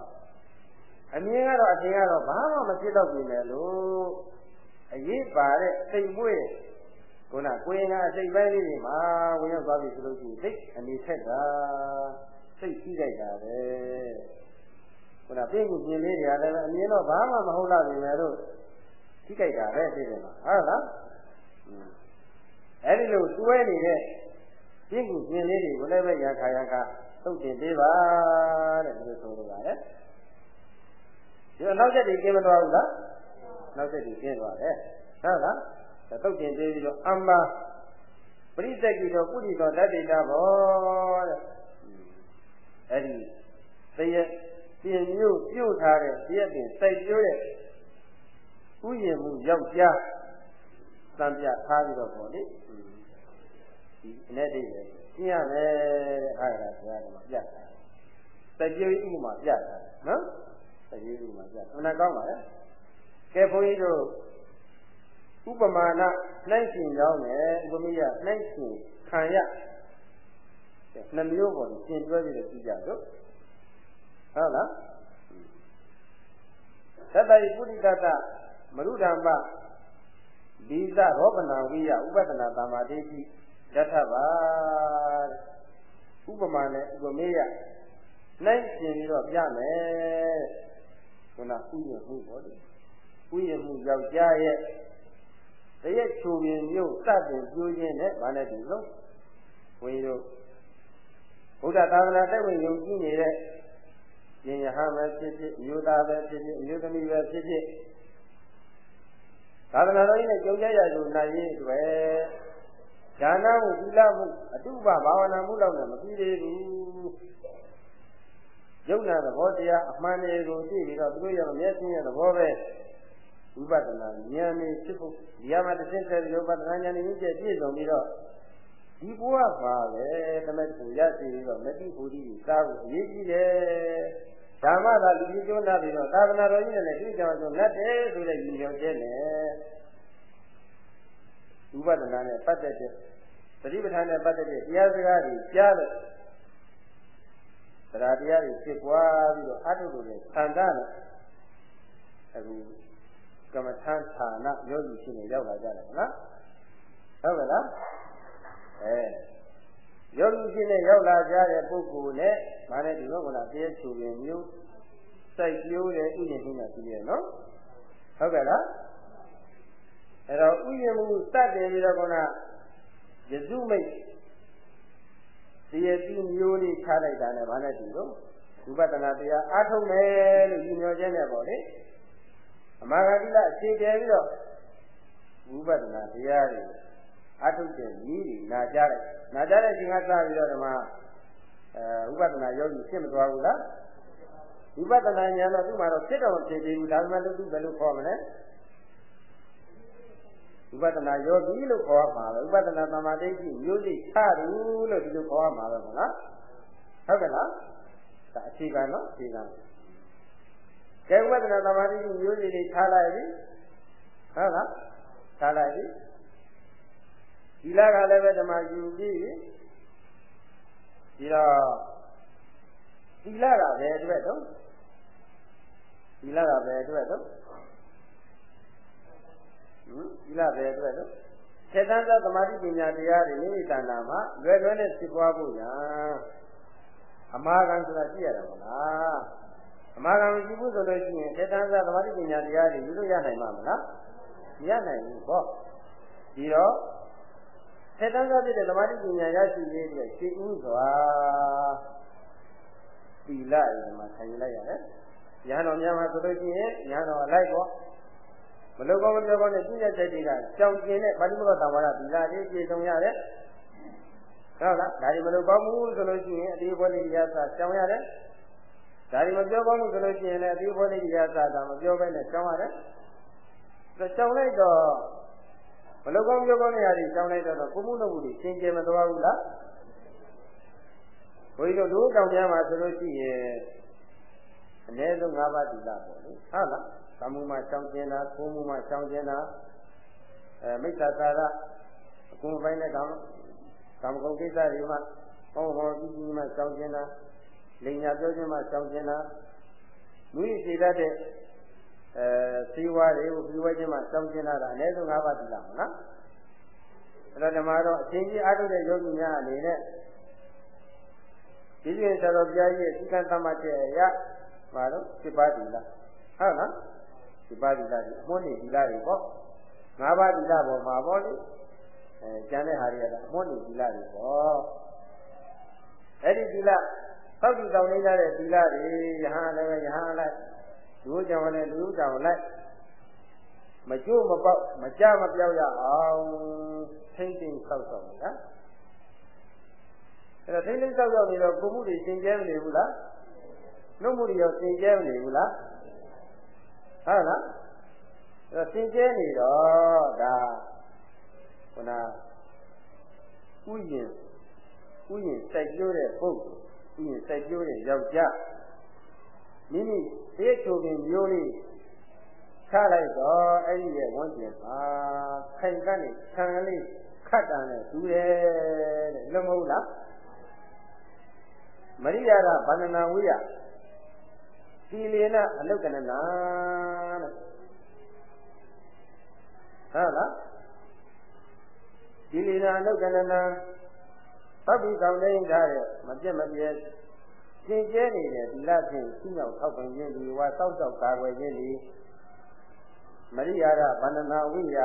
အမြင်ကတော့အထင်ကတော့ဘာမှမဖြစ်တော့ပြင်လေလို့အရေးပါတဲ့စိတ်မွေးခုနကိုရင်ကအစိတ်ပိုင်းလေးတွေမှာဝင်ရောက်သွားပြီဆိုလို့ရှိရင်စိတ်အနေထက်တာ စိတ်ကြီးလိုက်တာပဲခုနပြင်းကူပြင်းလေးတွေကလည်းအမြင်တော့ဘာမှမဟုတ်တော့ပြင်လေလို့ကြီးကြိုက်တာပဲသိတယ်မှာဟုတ်လားအဲဒီလိုတွဲနေတဲ့ပြင်းကူပြင်းလေးတွေကိုလည်းပဲရခါရခါသုတ်တင်ပေးပါတဲ့ဒီလိုဆိုလိုပါတယ်ဒီနောက်ချက်တွေကင်းမသွားဘူးလားနောက်ချက်တွေကင်းသွားတယ်ဟုတ်လားသုတ်တင်ပေးပြီးတော့အမ္မာပရိသတ်ကြီးတော့ကုဋိတော်တတ္တိတာဘောတဲ့ အဲ့ဒီတရပြင်မျိုးပြုတ်ထားတဲ့တရက်တင်စိုက်ပြိုးရဲ့ဥယျာဉ်မှုယောက်ျားတံပြထားပြီးတော့ပေါ့လေဒီအနေတိတ်ပဲရှင်းရမယ်တဲ့အားရတာဆရာကမှပြတာစိုက်ပြိုးဥပမာပြတာနော်စိုက်ပြိုးဥပမာပြအမှန်ကောင်းပါလေကဲဘုန်းကြီးတို့ဥပမာဏနှိုင်းရှင်ကြောင်းနဲ့ဥပမိယနှိုင်းရှင်ခံရ နှမျိုးပေါ်ရှင်းတွဲပြီးတော့ကြည့်ကြတော့ဟုတ်လားသတ္တယပုရိသတ္တမရုဓမ္မဒီသရောပနာဝိယဥပဒနာသမာဓိတိယထပါဥပမာနဲ့ဥပမေယနိုင်ရှင်ပြီးတော့ပြမယ်ခုနဥယျမှုပေါ့လေဥယျမှုယောက်ျားရဲ့တရက်ချိုရင်မြို့စတင်ပြိုးခြင်းနဲ့ဗာနဲ့ဒီလုံးဝေတို့ ဘုရားသာသနာတက်ဝင်ယုံကြည်နေတဲ့ရှင်ယဟန်ပဲဖြစ်ဖြစ်အမျိုးသားပဲဖြစ်ဖြစ်အမျိုးသမီးပဲဖြစ်ဖြစ်သာသနာတော်ကြီးနဲ့ကြုံကြရကြနိုင်ရေးအတွက်ဒါနမှုသီလမှုအတုပဘာဝနာမှုလောက်နဲ့မပြီးသေးဘူးယုံနာသဘောတရားအမှန်တွေကိုသိပြီးတော့သူတို့ရဲ့မျက်စိရဲ့သဘောပဲဝိပဿနာဉာဏ်နဲ့ဖြစ်ဖို့ဒီမှာတစ်စိတ်ဆက်ဝိပဿနာဉာဏ်နဲ့ပြည့်ပြည့်စုံပြီးတော့ ဒီဘဝပါပဲတမက်ကိုရရှိပြီးတော့မတိဘူတိကိုစားဖို့အရေးကြီးတယ်ဓမ္မသာလူကြီးကျွန်းလာပြီးတော့သာသနာတော်ကြီးနဲ့လည်းဒီကြောင်ဆိုငတ်တယ်ဆိုတဲ့ညီတော်ကျဲနဲ့ဝိပဿနာနဲ့ပတ်သက်တဲ့သတိပဋ္ဌာန်နဲ့ပတ်သက်တဲ့တရားစကားတွေကြားလို့တရားတရားတွေဖြစ်ပွားပြီးတော့အထုလို့လည်းသံဃာနဲ့အခုကမ္မထန်ဌာနယောဂီရှိနေရောက်လာကြတယ်နော်ဟုတ်ကဲ့လား အဲယောဂီရှိနေရောက်လာကြတဲ့ပုဂ္ဂိုလ်နဲ့ဗာနဲ့ဒီလိုကလားတရားချူရင်မျိုးစိုက်ပြိုးတဲ့ဥယျာဉ်ကြီးနဲ့ပြီးရနော်ဟုတ်ကဲ့လားအဲ့တော့ဥယျာဉ်မှုစတင်ပြီးတော့ကယစုမိတ်တရားတိမျိုးလေးထားလိုက်တာနဲ့ဗာနဲ့ဒီလိုဝိပဿနာတရားအားထုတ်မယ်လို့ညွှန်ခြင်းနဲ့ပေါ့လေအမာဂတိလအခြေတည်ပြီးတော့ဝိပဿနာတရားတွေ အထုတ်တဲ့ဤတွေနာကြတယ်နာကြတဲ့ချိန်ကစပြီးတော့ဒီမှာအဲဝိပဿနာယောဂီဖြစ်မသွားဘူးလားဝိပဿနာဉာဏ်တော့သူ့မှာတော့ဖြစ်တော့ဖြစ်သေးဘူးဒါပေမဲ့လို့သူဘယ်လိုခေါ်မလဲဝိပဿနာယောဂီလို့ခေါ်မှာပဲဝိပဿနာသမာဓိရှိမျိုးစိချရူလို့ဒီလိုခေါ်မှာပဲမလားဟုတ်ကဲ့လားဒါအခြေခံနော်အခြေခံကဲဝိပဿနာသမာဓိရှိမျိုးစိတွေထားလိုက်ပြီဟုတ်လားထားလိုက်ပြီဒီ လကလည်းပဲဓမ္မယူပြီးပြီးတော့ဒီလကပဲအတွက်တော့ဒီလကပဲအတွက်တော့ဟင်ဒီလပဲအတွက်တော့စေတန်းသောသမာဓိပညာတရားတွေမိမိတဏ္ဍာမှာလွယ်လွယ်နဲ့ဖြစ်ပွားဖို့ညာအမာခံဆိုတာရှိရတာမလားအမာခံမရှိဘူးဆိုလို့ရှိရင်စေတန်းသောသမာဓိပညာတရားတွေယူလို့ရနိုင်မှာမလားမရနိုင်ဘူးဟောဒီတော့ စေတန်းသောဖြစ်တဲ့သမာဓိပညာရရှိရေးအတွက်ရှင်းဥစွာသီလရမှာခံယူလိုက်ရတယ်။ညာတော်များမှာဆိုလို့ရှိရင်ညာတော်လိုက်ပေါ့မလုကောမပြောကောနဲ့ပြည့်တဲ့စိတ်တွေကကြောင်ကျင်တဲ့ပါဠိမတော်သံဝါဒသီလတွေပြည့်စုံရတယ်။ဟုတ်လားဒါဒီမလုကောမှုဆိုလို့ရှိရင်အတိဘောလေးတရားသာကြောင်ရတယ်။ဒါဒီမပြောကောမှုဆိုလို့ရှိရင်လည်းအတိဘောလေးတရားသာဒါမပြောဘဲနဲ့ကြောင်ရတယ်။ဒါကြောင်လိုက်တော့ မလုကောင်းပြောကောင်းနေရာကြီးကြောင်းလိုက်တော့ကိုမှုလုပ်မှုတွေရှင်းကျင်မသွားဘူးလားဘုရားတို့တောင်ပြမှာဆိုလို့ရှိရင်အနည်းဆုံး၅ပါးတိလပေါ့လေဟုတ်လားသမှုမှာရှောင်ကျင်တာကိုမှုမှာရှောင်ကျင်တာအဲမိစ္ဆာသာရအကုန်ပိုင်းတဲ့ကောင်ကာမဂုဏ်ကိစ္စတွေမှာဟောဟောကြီးကြီးမှရှောင်ကျင်တာလိန်ညာပြောခြင်းမှရှောင်ကျင်တာလူရည်ရှိတတ်တဲ့ အဲဇီဝတွေကိုပြီးဝဲခြင်းမှာစောင့်ကျင်လာတာအနည်းဆုံး၅ပါးဒီလားမလားအဲ့တော့ဓမ္မတော့အချင်းကြီးအားထုတ်တဲ့ယောဂီများအနေနဲ့ဒီလိုဆိုတော့ဘုရားကြီးရဲ့သီကံတမတ်တဲ့ရပါတော့စိပါဒီလားဟုတ်လားစိပါဒီလားဒီအမွှန်းနေဒီလားတွေပေါ့၅ပါးဒီလားပေါ်မှာပေါ့လေအဲကျန်တဲ့ဟာတွေကတော့အမွှန်းနေဒီလားတွေပေါ့အဲ့ဒီဒီလားသောက်ကြည့်တောင်းနေကြတဲ့ဒီလားတွေယဟန်လည်းပဲယဟန်လိုက် လူကြောင့်လည်းလူကြောင့်လိုက်မကျိုးမပေါက်မကြမပြောက်ရအောင်ထိမ့်သိမ့်ဆောက်ဆောက်နေတာအဲ့တော့ထိမ့်သိမ့်ဆောက်ဆောက်နေတော့ကိုမှုတွေသင်ကျဲမနေဘူးလားနှုတ်မှုတွေရောသင်ကျဲမနေဘူးလားဟုတ်လားအဲ့တော့သင်ကျဲနေတော့ဒါခုနဥယျင်ဥယျင်စိုက်ကျိုးတဲ့ပုဂ္ဂိုလ်ဥယျင်စိုက်ကျိုးတဲ့ယောက်ျားမိမိ သေချိုပင်မျိုးလေးချလိုက်တော့အဲ့ဒီရဲ့ဝန်းကျင်မှာခိုင်ကနေခံလေးခတ်တန်နဲ့တူတယ်တဲ့လုံးမဟုတ်လားမရိယာကဗန္ဒနာဝိယသီလေနအလုကနနာတဲ့ဟုတ်လားဒီလီနာနုကနနာသဗ္ဗိကောင်တိန်ထားတဲ့မပြတ်မပြတ် သင်ကျဲနေတဲ့ဒီလဖြင့်ရှိမြောက်ထောက်ပံ့ခြင်းဒီဝါစောက်စောက်ကာကွယ်ခြင်းဒီမရိယာရဗန္ဒနာဝိယ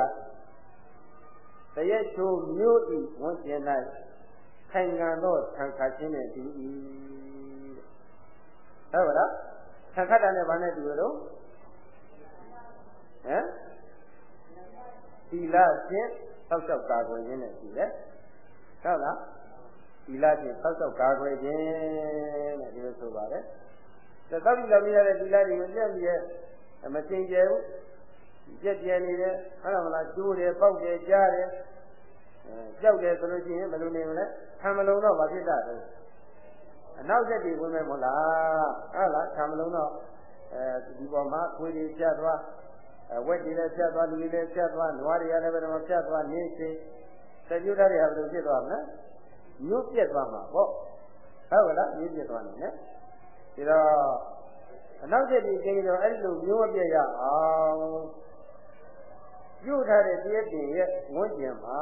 တရက်ချိုမျိုးဤဝန်ကျင်၌ခိုင်ငံသောသံခါခြင်းနဲ့တူ၏ဟုတ်ပါလားသံခါတာနဲ့ဘာနဲ့တူလို့ဟမ်သီလဖြင့်စောက်စောက်ကာကွယ်ခြင်းနဲ့တူတယ်ဟုတ်လား သီလဖြင့်စောက်စောက်ကာကွယ်ခြင်းတဲ့ဒီလိုဆိုပါတယ်သတောက်ပြီးတော့မြင်ရတဲ့သီလတွေကိုလက်ပြီးရမစင်ကြဘူးကြက်ပြဲနေတယ်ဟုတ်လားမလားကျိုးတယ်ပေါက်တယ်ကြားတယ်အဲကြောက်တယ်ဆိုလို့ရှိရင်ဘယ်လိုနေမလဲခံမလုံးတော့မဖြစ်တတ်ဘူးအနောက်ဆက်တွေဝင်မယ်မို့လားဟုတ်လားခံမလုံးတော့အဲဒီပေါ်မှာခွေးတွေဖြတ်သွားဝက်တွေလည်းဖြတ်သွားလူတွေလည်းဖြတ်သွားနွားတွေကလည်းဘယ်တော့ဖြတ်သွားနေချင်းစကြွတာတွေကဘယ်လိုဖြစ်သွားမလဲ မျိုးပြက်သွားမှာပေါ့ဟုတ်ကလားမျိုးပြက်သွားနေတယ်ဒီတော့အနောက်ကျပြီးကျင်းတော့အဲ့လိုမျိုးမပြက်ရအောင်ပြုထားတဲ့တည့်တည်ရဲ့ဝန်းကျင်မှာ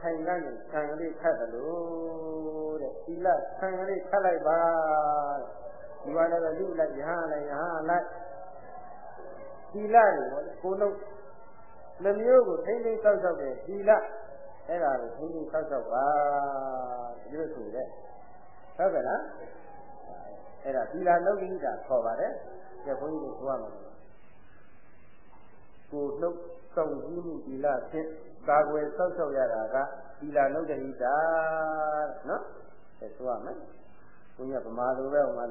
ခိုင်ခံ့နဲ့ဆံကလေးခတ်တယ်လို့တဲ့သီလဆံကလေးခတ်လိုက်ပါဒီပါလည်းလူလိုက်ရဟန်းလိုက်ရဟန်းလိုက်သီလတွေကိုနှုတ်နှမျိုးကိုထိမ့်သိမ်းဆောက်ရှောက်တဲ့သီလ အဲ့ဒါကိုထိမ့်သိမ်းဆောက်ရှောက်ပါဒီလိုဆိုတဲ့ဟုတ်ကဲ့လားအဲ့ဒါသီလနှုတ်ကိတာခေါ်ပါတယ်ကျဘုန်းကြီးတို့ပြောရမှာကိုနှုတ်စောင့်ကြည့်မှုသီလဖြင့်ကာကွယ်ဆောက်ရှောက်ရတာကသီလနှုတ်တိတာနော်အဲဆိုရမယ်ဘုန်းကြီးကဗမာလိုပဲဟိုမှာ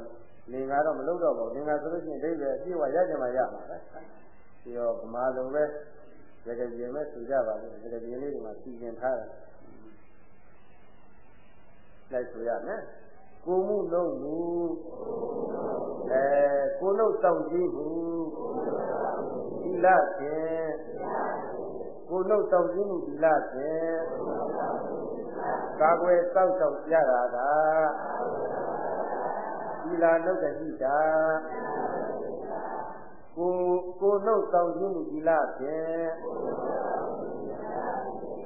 လင်္ကာတော့မလုပ်တော့ပါဘူးလင်္ကာဆိုလို့ရှိရင်ဒိဋ္ဌိအပြည့်ဝရကြမှာရမှာပဲဒီတော့ဗမာလိုပဲ ရကပြေမဲ့ဆိုကြပါလိမ့်ရကပြေလေးဒီမှာစီစဉ်ထားတယ်လိုက်ဆိုရမယ်ကိုမှုလုံးမူအဲကိုလုံးစောင့်ကြည့်မှုသီလဖြင့်ကိုလုံးစောင့်ကြည့်မှုသီလဖြင့်ကာကွယ်စောင့်ရှောက်ကြတာကသီလနှုတ်တဟိတာ ကိုကိုနှုတ်ဆောင်ခြင်းသီလဖြင့်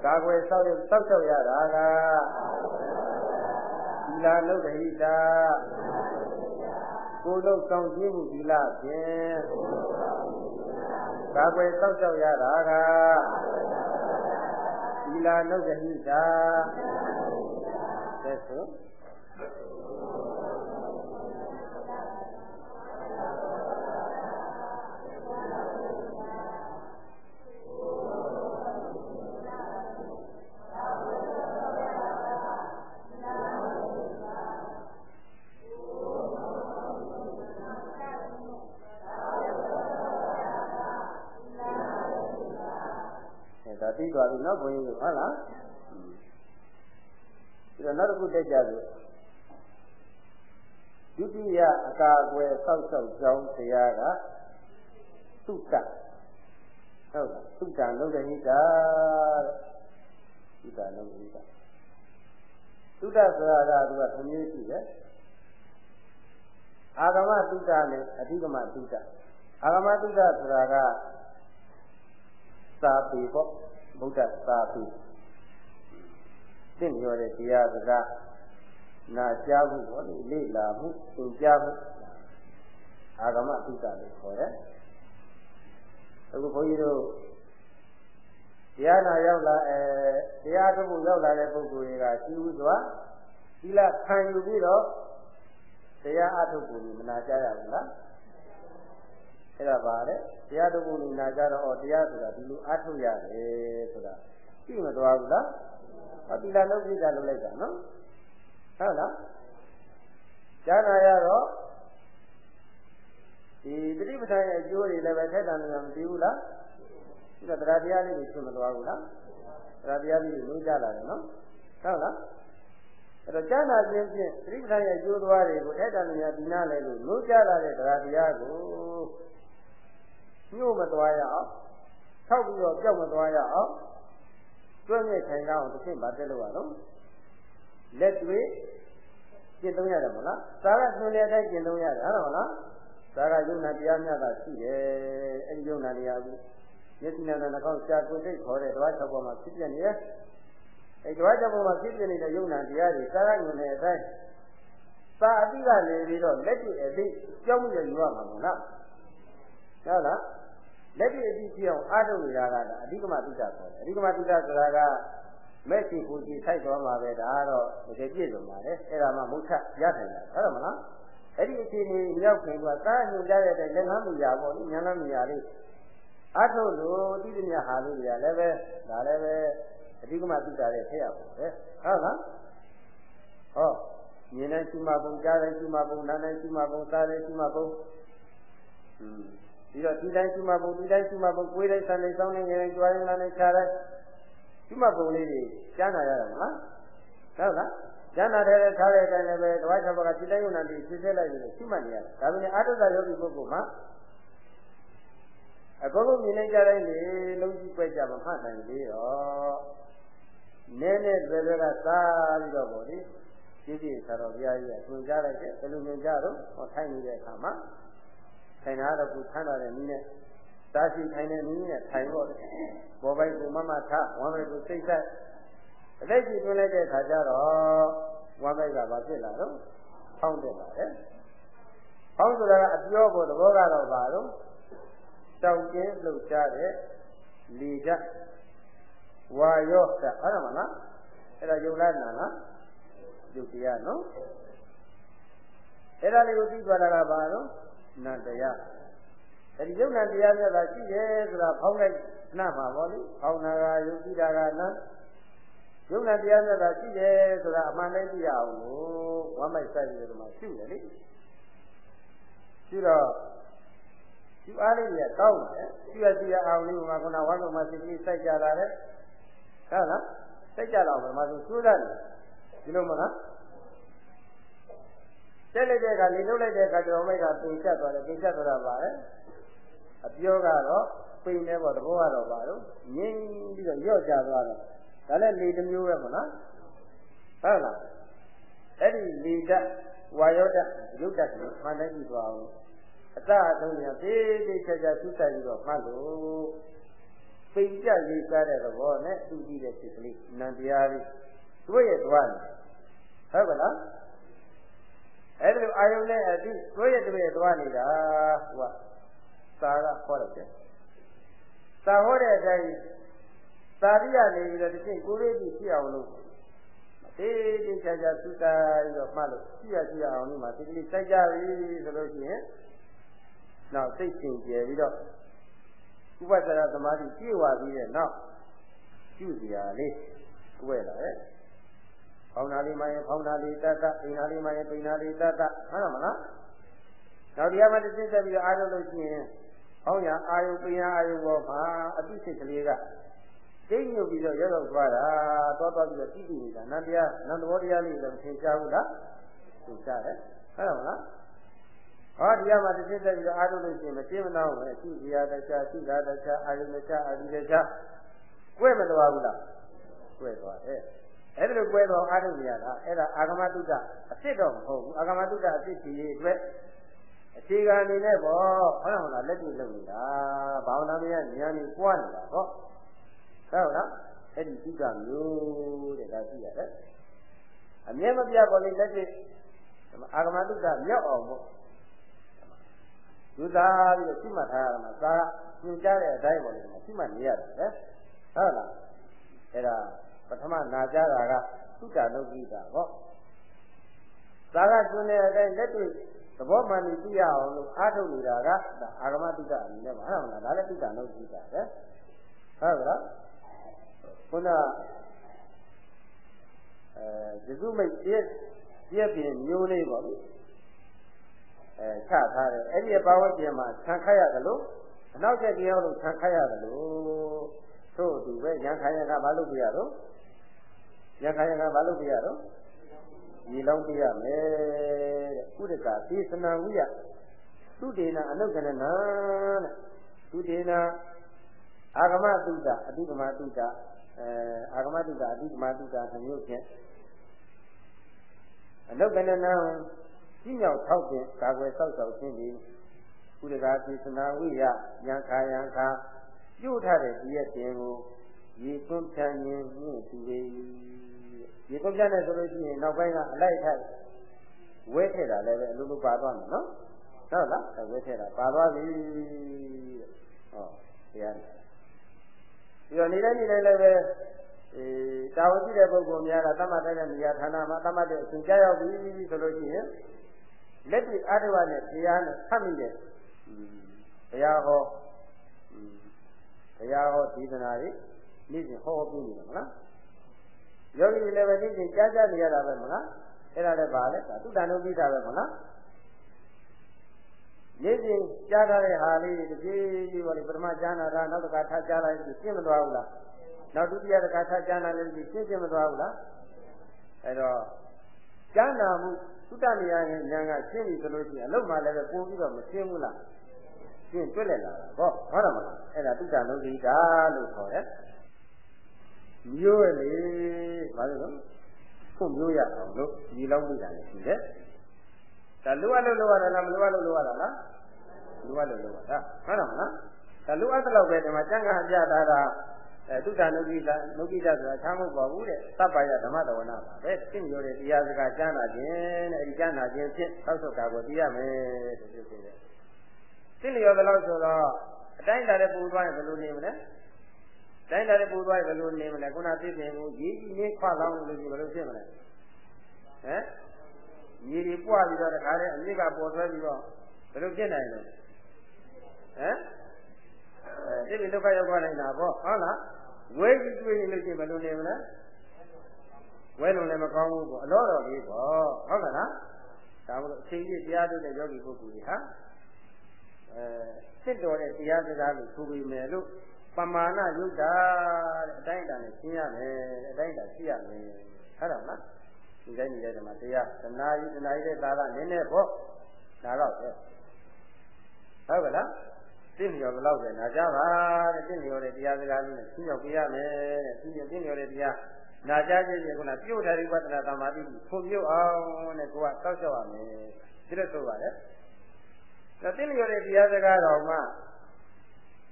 ကာကွယ်ဆောက်ရစောက်ရှောက်ရတာကသီလနှုတ်တဟိတာကိုနှုတ်ဆောင်ခြင်းသီလဖြင့်ကာကွယ်စောက်ရှောက်ရတာကသီလနှုတ်တဟိတာသက်ဆို ဘုန်းကြီးတို့ဟုတ်လားဒီတော့နောက်တစ်ခုတက်ကြစို့ဒုတိယအကာအကွယ်ဆောက်ရှောက်ကြောင်းတရားကသုတ္တဟုတ်လားသုတ္တလုံးတဟိတာသုတ္တလုံးတဟိတာသုတ္တဆိုတာကသူကသမျိုးရှိတယ်အာဂမသုတ္တနဲ့အဓိကမသုတ္တအာဂမသုတ္တဆိုတာကသာပေပေါ့ ဗုဒ္ဓသာပိသင့်ရောတဲ့တရားစကားနာကြားမှုပေါ့လေလေ့လာမှုသင်ကြားမှုအာဂမသုတ္တလို့ခေါ်တယ်အခုဘုန်းကြီးတို့တရားနာရောက်လာအဲတရားထုတ်ဖို့ရောက်လာတဲ့ပုဂ္ဂိုလ်တွေကရှိဥစွာသီလခံယူပြီးတော့တရားအထုတ်ဖို့မနာကြရဘူးလား အဲ့ဒါပါလေတရားတော်ကိုနာကြတော့ဩတရားဆိုတာဒီလိုအားထုတ်ရတယ်ဆိုတာသိမသွားဘူးလားအတိလာလုံးပြတာလုံးလိုက်တာနော်ဟုတ်လားကြားနာရတော့ဒီတတိပဌာန်ရဲ့အကျိုးတွေလည်းပဲထက်တန်နေမသိဘူးလားဒီတော့တရားတရားလေးတွေသိမသွားဘူးလားတရားတရားလေးတွေလုံးကြလာတယ်နော်ဟုတ်လားအဲ့တော့ကြားနာခြင်းဖြင့်တတိပဌာန်ရဲ့အကျိုးသွားတွေကိုထက်တန်နေဒီနာလဲလို့လုံးကြလာတဲ့တရားတရားကို ညှို့မသွားရအောင်ထောက်ပြီးတော့ကြောက်မသွားရအောင်တွဲ့မြဲထိုင်အောင်တစ်ဆင့်ဗာတက်လို့ရတော့လက်တွေကျင့်သုံးရတယ်မဟုတ်လားသာကဆွေတဲ့အတိုင်းကျင့်သုံးရတယ်ဟုတ်လားသာကယုံနာတရားများတာရှိတယ်အဲဒီယုံနာတရားကိုမျက်စိနဲ့နှာခေါင်းရှာကိုယ်စိတ်ခေါ်တဲ့တဝါ၆ပေါ်မှာဖြစ်ပြနေရဲ့အဲကြွားချက်ပေါ်မှာဖြစ်ပြနေတဲ့ယုံနာတရားတွေစာရညွန်တဲ့အတိုင်းသာအတိကနေပြီးတော့လက်တွေ့အသိကြောက်မှုရယူရမှာမို့လားဟုတ်လား လက်တွေ့အသိဖြစ်အောင်အားထုတ်နေတာကဒါအဓိကမတုဒ္ဒဆိုတယ်အဓိကမတုဒ္ဒဆိုတာကမဲ့ချီပူချီဆိုင်သွားမှာပဲဒါကတော့တကယ်ပြည့်စုံပါတယ်အဲ့ဒါမှမုတ်ထရထိုင်တာဟုတ်တယ်မလားအဲ့ဒီအခြေအနေရောက်ခင်ကသာညွန်ကြတဲ့အတိုင်းလက်လမ်းမူရာပေါ့လေဉာဏ်လမ်းမူရာလေးအထုတ်လို့တိတိမြဟာလို့ရလည်းပဲဒါလည်းပဲအဓိကမတုဒ္ဒရဲ့ထည့်ရပါပဲဟုတ်လားဟောမြင်တဲ့ရှိမှပုံကြားတဲ့ရှိမှပုံနားတဲ့ရှိမှပုံစားတဲ့ရှိမှပုံอืม ပြီးတော့ဒီတိုင်းရှိမှပုံဒီတိုင်းရှိမှပုံကိုယ်တိုင်းဆန်နေစောင်းနေငယ်ကြွားရင်းလာနေခြားတဲ့ရှိမှပုံလေးတွေကြားနာရတာမလားဟုတ်လားကြားနာတဲ့ထားတဲ့အတိုင်းလည်းပဲတဝါချက်ဘကဒီတိုင်းယုံနာပြီးဖြစ်ဆက်လိုက်ပြီးရှိမှနေရတယ်ဒါပေမဲ့အာထုဇယောဂီပုဂ္ဂိုလ်မှာအကုန်လုံးမြင်နေကြတိုင်းလေလုံးကြီးပွဲကြမှာမှတ်နိုင်လေရောနည်းနည်းတွေတွေကစားပြီးတော့ဗောလေကြည့်ကြည့်ဆရာတော်ဘုရားကြီးကသင်ကြားလိုက်တယ်ဘယ်လိုသင်ကြားတော့ဟောထိုင်နေတဲ့အခါမှာ ထိုင်တာတော့ကိုဆန်းတာတဲ့နည်းနဲ့သာရှိထိုင်တဲ့နည်းနဲ့ထိုင်တော့ဘောပိုက်ကိုမမထဝမ်းပိုက်ကိုစိတ်ဆက်အသက်ကြီးတွင်းလိုက်တဲ့အခါကျတော့ဝမ်းပိုက်ကဘာဖြစ်လာတော့ဖောင်းတက်လာတယ်ဖောင်းဆိုတာကအပြောပေါ်သဘောကတော့ဘာလို့တောင်ကျင်းလှုပ်ရှားတဲ့လေဓာတ်ဝါယောဓာတ်ဟုတ်တယ်မလားအဲ့ဒါယုံလားနာလားယုတ်တရားနော်အဲ့ဒါလေးကိုသိသွားတာကဘာလို့ နတ်တရားအဲ့ဒီယုတ်နတ်တရားမြတ်တာရှိတယ်ဆိုတာဖောင်းလိုက်နှမှာပေါ့လေဖောင်းတာကယုတ်ကြည့်တာကနတ်ယုတ်နတ်တရားမြတ်တာရှိတယ်ဆိုတာအမှန်တိုင်းသိရအောင်လို့ဝမ်းမိုက်ဆိုင်ပြီးတော့မှရှိတယ်လေရှိတော့ဒီအားလေးကြီးကောင်းတယ်ရှိရရှိရအောင်လေးကခုနဝမ်းလုံးမှာစိတ်ကလေးစိုက်ကြလာတယ်ဟုတ်လားစိုက်ကြတော့ဘယ်မှာဆိုကျိုးတယ်ဒီလိုမလား တက်လိုက်တဲ့အခါလေလုံးလိုက်တဲ့အခါကျွန်တော်မိတ်ကပင်ချက်သွားတယ်ပင်ချက်သွားတာပါလေအပြောကတော့ပိန်နေပေါ့သဘောကတော့ပါတော့ငင်းပြီးတော့ရော့ကြသွားတော့ဒါလည်းလေတစ်မျိုးပဲမလားဟုတ်လားအဲ့ဒီလေဓာတ်ဝါယောဓာတ်ရုပ်ဓာတ်ကိုမှန်တိုင်းကြည့်သွားအောင်အတအထုံးရသေးသေးချာချာသုတိုက်ပြီးတော့မှတ်လို့ပိန်ကြရေးစားတဲ့သဘောနဲ့သူကြည့်တဲ့စိတ်ကလေးနံတရားလေးတွေ့ရသွားတယ်ဟုတ်ကလား အဲ့ဒါလိုအာယုန်နဲ့အတိတွေ့ရတွေ့ရသွားနေတာဟိုကသာကဟောတယ်သာဟောတဲ့အတိုင်းသာရိယနေပြီးတော့ဒီချင်းကိုလေးကြီးဖြစ်အောင်လို့တေးတေးချာချာသုတိုင်းတော့မှတ်လို့ကြည့်ရကြည့်ရအောင်လို့မှဒီကလေးစိုက်ကြပြီဆိုလို့ရှိရင်နောက်စိတ်ရှင်ကျယ်ပြီးတော့ဥပဒနာသမာဓိပြည့်ဝပြီးတဲ့နောက်ပြုစရာလေးဝဲလာတယ်။ ဖောင်းနာလေးမှရင်ဖောင်းနာလေးတတ်တတ်ပိန်နာလေးမှရင်ပိန်နာလေးတတ်တတ်ဟုတ်တယ်မလား။နောက်တရားမှတစ်စိတ်ဆက်ပြီးတော့အားထုတ်လို့ရှိရင်ဖောင်းရအာယုပိန်ရအာယုဘောမှာအပိစိတ်ကလေးကကျိညုပ်ပြီးတော့ရောက်တော့သွားတာသွားသွားပြီးတော့တိတိနေတာနန္တရားနန္တဘောတရားလေးလည်းသင်ကြားဘူးလားသင်ကြားတယ်ဟုတ်တယ်မလားဟောတရားမှာတစ်စိတ်တက်ပြီးတော့အားထုတ်လို့ရှိရင်မရှင်းမနှောင်းပဲရှိစရာတခြားရှိတာတခြားအာယုတခြားအာဒီတခြားကွဲ့မသွားဘူးလားကွဲ့သွားတယ် အဲ့ဒါလိုကွဲတော့အားထုတ်ရတာအဲ့ဒါအာဂမတုဒ္ဒအစ်စ်တော့မဟုတ်ဘူးအာဂမတုဒ္ဒအစ်စ်စီရေးအတွက်အခြေခံအနေနဲ့ပေါ့ဟုတ်လားမလားလက်တွေ့လုပ်နေတာဘာဝနာမရဉာဏ်ကြီးပွားနေတာပေါ့ဟုတ်လားအဲ့ဒီတုဒ္ဒမျိုးတဲ့ဒါသိရတယ်အမြဲမပြပါလေလက်တွေ့အာဂမတုဒ္ဒမြောက်အောင်ပေါ့ယူသားပြီးတော့ရှိမှတ်ထားရမှာသာကညွှန်ကြားတဲ့အတိုင်းပေါ်လေရှိမှတ်နေရတယ်ပဲဟုတ်လားအဲ့ဒါ ပထမနာကြတာကသုတ္တလုကိတာဟောသာကကျွန်းတဲ့အတိုင်းလက်တွေ့သဘောမှန်ပြီးသိရအောင်လို့အားထုတ်နေတာကအာဂမတုတ္တအနေနဲ့ပါဟုတ်လားဒါလည်းသုတ္တလုကိတာပဲဟုတ်ကလားခုနအဲဇုမိတ်ပြည့်ပြည့်ပြင်မျိုးလေးပေါ့လေအဲချထားတယ်အဲ့ဒီဘာဝပြင်မှာဆံခတ်ရတယ်လို့အနောက်ချက်တရားလို့ဆံခတ်ရတယ်လို့သို့သူပဲရံခါရကဘာလို့ပြရတော့ ရံခါရကဘာလို့ပြရတော့ဒီလုံးပြရမယ်တဲ့ဥဒကသေသနာဝိယသုတေနအနုကရဏတဲ့သုတေနအာဂမတုဒ္ဒအတိကမတုဒ္ဒအဲအာဂမတုဒ္ဒအတိကမတုဒ္ဒသမျိုးဖြင့်အနုကရဏကြီးမြောက်ထောက်ခြင်းကာကွယ်ဆောက်ရှောက်ခြင်းဒီဥဒကာသေသနာဝိယယံခာယံခာပြုတ်ထားတဲ့ဒီရဲ့တင်ကိုရေသွန်းဖြန်းခြင်းမြင့်သူပေ ဒီကုန်ပြတ်နေဆိုလို့ရှိရင်နောက်ပိုင်းကအလိုက်ထိုက်ဝဲထည့်တာလည်းပဲအလိုလိုပါသွားမယ်နော်ဟုတ်လားဝဲထည့်တာပါသွားပြီဟောတရားနေပြီးတော့နေတိုင်းနေတိုင်းလည်းပဲအဲတာဝန်ရှိတဲ့ပုဂ္ဂိုလ်များကသတ်မှတ်တဲ့နေရာဌာနမှာသတ်မှတ်တဲ့အချိန်ကြာရောက်ပြီဆိုလို့ရှိရင်လက်တွေ့အထုဝနဲ့တရားနဲ့ဖတ်မိတဲ့တရားဟောတရားဟောဒီသနာတွေနေ့စဉ်ဟောပြနေတယ်မလား ယောဂီတွေလည်းပဲနေ့စဉ်ကြားကြားနေရတာပဲမလားအဲ့ဒါလည်းပါလေဒါသုတ္တန်ုပိတာပဲမလားနေ့စဉ်ကြားထားတဲ့ဟာလေးတစ်ပြေးပြေးပေါ်လေပထမကြားနာတာနောက်တစ်ခါထပ်ကြားလိုက်ပြီးရှင်းမသွားဘူးလားနောက်ဒုတိယတစ်ခါထပ်ကြားနာလို့ပြီးရှင်းရှင်းမသွားဘူးလားအဲ့တော့ကြားနာမှုသုတ္တနေရရဲ့ဉာဏ်ကရှင်းပြီဆိုလို့ရှိရင်အလုံးမှလည်းပဲပို့ပြီးတော့မရှင်းဘူးလားရှင်းတွက်လက်လာတာဟောဟုတ်တယ်မလားအဲ့ဒါသုတ္တနုဒိတာလို့ခေါ်တယ် မျိုးရလေဘာလို့လဲခုမျိုးရအောင်လို့ဒီလောက်မိတာလည်းရှိတယ်ဒါလိုအပ်လို့လိုရတာလားမလိုအပ်လို့လိုရတာလားလိုအပ်လို့လိုရတာဟုတ်တယ်မလားဒါလိုအပ်တဲ့လောက်ပဲဒီမှာကျန်ကပြတာတာအဲသုတ္တနုကိတနုကိတဆိုတာချမ်းမဟုတ်ပါဘူးတဲ့သဗ္ဗယဓမ္မတဝနာပါပဲသိမျိုးတဲ့တရားစကားကြားနာခြင်းတဲ့အဲဒီကြားနာခြင်းဖြင့်သောက်ဆုတ်တာကိုသိရမယ်တဲ့ဒီလိုပြောတယ်သိလျော်သလောက်ဆိုတော့အတိုင်းတာတဲ့ပူသွားရင်ဘယ်လိုနေမလဲ တိုင်းတာတဲ့ပူသွားရင်ဘယ်လိုနေမလဲခုနသိပြင်ကိုရည်ကြီးနေခွလောင်းလို့ဘယ်လိုဖြစ်မလဲဟမ်ရည်ကြီးပွားပြီးတော့တခါတည်းအမြစ်ကပေါ်ဆွဲပြီးတော့ဘယ်လိုဖြစ်နိုင်လဲဟမ်အဲသိပြီဒုက္ခရောက်သွားနိုင်တာပေါ့ဟုတ်လားဝဲကြီးတွေ့ရင်လို့ရှိရင်ဘယ်လိုနေမလဲဝဲလုံးလည်းမကောင်းဘူးပေါ့အလောတော်လေးပေါ့ဟုတ်ကဲ့လားဒါမို့လို့အချိန်ကြီးတရားထုတ်တဲ့ယောဂီပုဂ္ဂိုလ်တွေဟာအဲစစ်တော်တဲ့တရားစကားကိုထူပြီးမယ်လို့ ပမာဏယုတ်တာတဲ့အတိုင်းအတာနဲ့ရှင်းရမယ်အတိုင်းအတာရှိရမယ်ဟုတ်တယ်မလားဒီတိုင်းနေတဲ့ဓမ္မတရားသနာယုသနာယတဲ့သာကနည်းနည်းပေါ့ဒါတော့ပဲဟုတ်ကဲ့လားသိလျော်ဘလောက်ပဲနာကြပါတဲ့သိလျော်တဲ့တရားစကားလေးနဲ့သိလျော်ပြရမယ်တဲ့သိလျော်သိလျော်တဲ့တရားနာကြခြင်းဖြင့်ခုနပြုတ်ထားတဲ့ဝတ္တနာသမာဓိကိုဖွံ့ဖြိုးအောင်တဲ့ကိုကတောက်လျှောက်ရမယ်ဒီလိုဆိုပါတယ်ဒါသိလျော်တဲ့တရားစကားတော်မှာ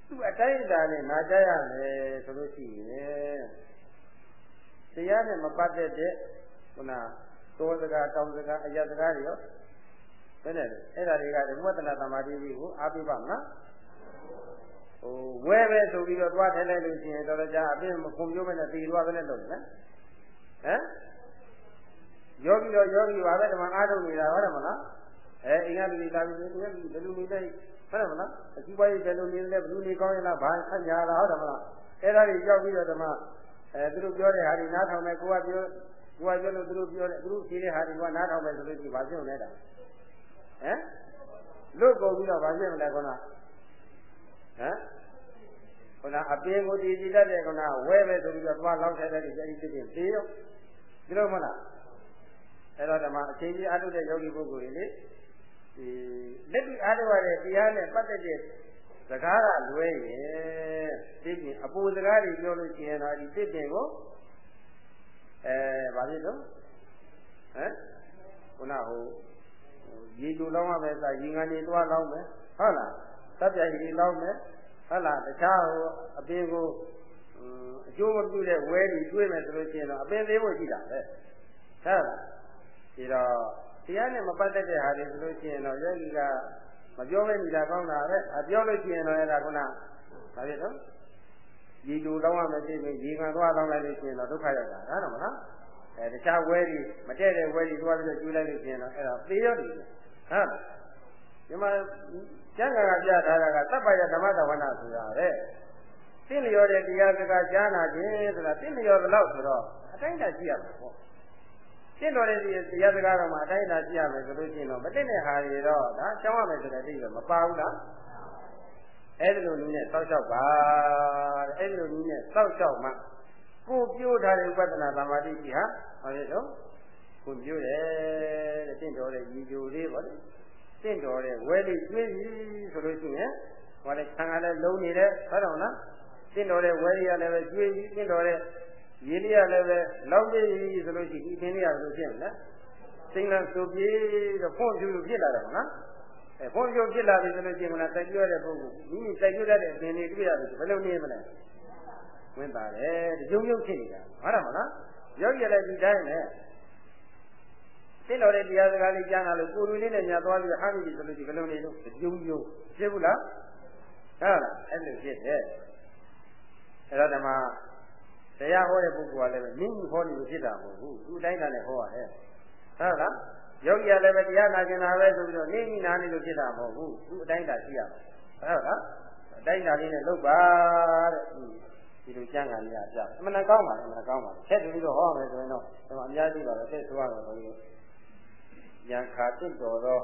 သူ့အတိုင်းအတာနဲ့နာကြရမယ်ဆိုလို့ရှိရင်တရားနဲ့မပတ်သက်တဲ့ခုနတောစကားတောင်စကားအရာစကားတွေရောဘယ်နဲ့လဲအဲ့ဒါတွေကဓမ္မတနာသမာဓိကြီးကိုအားပေးပါမလားဟိုဝဲပဲဆိုပြီးတော့သွားထိုင်လိုက်လို့ရှိရင်တော်တော်ကြာအပြင်းမခုံပြိုးမနဲ့တည်သွားပဲနဲ့လို့နော်ဟမ်ယောဂီတော့ယောဂီပါပဲဓမ္မအားထုတ်နေတာဟုတ်တယ်မလားအဲအင်္ဂါလူတွေလာပြီးဒီကလူဘယ်လိုနေတဲ့ ဟုတ်တယ်မလားအစီပွားရေးဘယ်လိုနေလဲဘယ်လိုနေကောင်းရလားဘာဆက်ညာလားဟုတ်တယ်မလားအဲ့ဒါတွေကြောက်ပြီးတော့ဓမ္မအဲသူတို့ပြောတဲ့ဟာတွေနားထောင်မယ်ကိုကပြောကိုကပြောလို့သူတို့ပြောတယ်သူတို့ဖြေတဲ့ဟာတွေကနားထောင်မယ်ဆိုလို့ဒီဘာဖြစ်လဲတာဟမ်လွတ်ကုန်ပြီးတော့ဘာဖြစ်မလဲကောနာဟမ်ခုနအပင်ကိုတည်တည်တတ်တဲ့ခုနဝဲပဲဆိုပြီးတော့သွားလောက်တဲ့တဲ့ဒီစိတ်ဖြစ်ပြီးရောဒီလိုမလားအဲ့တော့ဓမ္မအချိန်ကြီးအားထုတ်တဲ့ယောဂီပုဂ္ဂိုလ်တွေလေ ဒီလက်ပြီးအားထုတ်ရတဲ့တရားနဲ့ပတ်သက်တဲ့စကားကလွဲရင်သိပြင်အပူစကားတွေပြောလို့ရှိရင်တော့ဒီသိပြင်ကိုအဲဘာဖြစ်လို့ဟမ်ခုနဟိုရေတူလောင်းရမယ်ဆိုရေငန်းတွေတွားလောင်းမယ်ဟုတ်လားတပ်ပြရေလောင်းမယ်ဟုတ်လားတခြားဟိုအပင်ကိုအကျိုးမပြုတဲ့ဝဲတွေတွေးမယ်ဆိုလို့ရှိရင်တော့အပင်သေးဖို့ရှိတာပဲဟုတ်လားဒီတော့ တရားနဲ့မပတ်သက်တဲ့ဟာတွေဆိုလို့ရှိရင်တော့ယောဂီကမပြောမဲနေတာကောင်းတာပဲအပြောလို့ရှိရင်တော့အဲ့ဒါကုနာဘာဖြစ်တော့ရေတူလောင်းရမယ်ဖြစ်ပြီးရေခံသွားလောင်းလိုက်လို့ရှိရင်တော့ဒုက္ခရောက်တာဒါတော့မလားအဲတခြားဝဲတွေမတည့်တဲ့ဝဲတွေသွားပြီးတော့ကျူးလိုက်လို့ရှိရင်တော့အဲ့ဒါသေရတယ်ဟုတ်ဒီမှာကျမ်းဂန်ကပြထားတာကသဗ္ဗယဓမ္မတဝနာဆိုတာပဲသိလျော်တဲ့တရားစကားကြားနာခြင်းဆိုတာသိလျော်သလောက်ဆိုတော့အတိုင်းတာကြည့်ရမှာပေါ့ ရှင်းတော်တဲ့တရားစကားတော်မှာအတိုင်းတာကြည့်ရမယ်ဆိုလို့ရှိရင်တော့မသိတဲ့ဟာတွေတော့ဒါကြောင်းရမယ်ဆိုတဲ့အတိတ်ကမပါဘူးလားအဲ့ဒီလိုနည်းနဲ့စောက်လျှောက်ပါတဲ့အဲ့ဒီလိုနည်းနဲ့စောက်လျှောက်မှကိုပြိုးထားတဲ့ဥပဒနာသမာဓိကြီးဟာဟောရတော့ကိုပြိုးတယ်တဲ့တင့်တော်တဲ့ညီကြိုလေးပေါ့လေတင့်တော်တဲ့ဝဲလေးကျွေးပြီဆိုလို့ရှိရင်ဟောလေခံရတဲ့လုံးနေတဲ့ဟုတ်တော့လားတင့်တော်တဲ့ဝဲလေးရလည်းပဲကျွေးပြီတင့်တော်တဲ့ ရေလေးရလည်းပဲလောက်ပြီဆိုလို့ရှိရင်ဒီသင်လေးရလို့ဖြစ်မလားစိတ်လန်းဆိုပြေးတော့ဖွင့်ပြူဖြစ်လာတယ်မလားအဲဖွင့်ပြူဖြစ်လာပြီဆိုလို့ရှိရင်မလားတိုက်ကျွဲတဲ့ပုဂ္ဂိုလ်မိမိတိုက်ကျွဲတတ်တဲ့အသင်လေးတွေ့ရတယ်ဘယ်လိုနေမလဲဝင်ပါတယ်တကြုံကြုံဖြစ်နေတာဟုတ်တယ်မလားယောဂီလည်းဒီတိုင်းနဲ့သိတော်တဲ့တရားစကားလေးကြားလာလို့ကိုယ်လူလေးနဲ့ညာသွားပြီးအားမိပြီဆိုလို့ဒီကလုံးလေးလို့ပြုံးပြုံးဖြစ်ဘူးလားဟုတ်လားအဲ့လိုဖြစ်တယ်အဲ့တော့ဓမ္မ တရားဟောတဲ့ပုဂ္ဂိုလ်ကလည်းနင်းဟောနေလို့ဖြစ်တာမဟုတ်ဘူးသူအတိုင်းတာနဲ့ဟောရတယ်ဟုတ်လားယောဂီကလည်းပဲတရားနာကျင်တာပဲဆိုပြီးတော့နင်းနီးနာနေလို့ဖြစ်တာမဟုတ်ဘူးသူအတိုင်းတာရှိရမှာဟုတ်လားအတိုင်းတာလေးနဲ့လုပ်ပါတဲ့ဒီလိုကြံ့ကန်ရပြအမှန်တကောင်းပါလေအမှန်တကောင်းပါလေဆက်ပြီးတော့ဟောမယ်ဆိုရင်တော့ကျွန်တော်အများကြီးပါပဲသိဆိုရတော့ဘုရားယံခါတွတ်တော်သော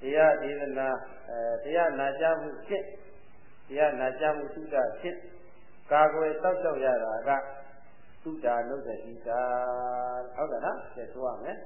တရားဒေသနာအဲတရားနာကြမှုဖြစ်တရားနာကြမှုသုဒ္ဓဖြစ် ကာကွယ်တောက်တောက်ရတာကသုဒ္ဓနုဒ္ဒတိတာဟုတ်ကဲ့နော်ဆက်ဆိုရမယ်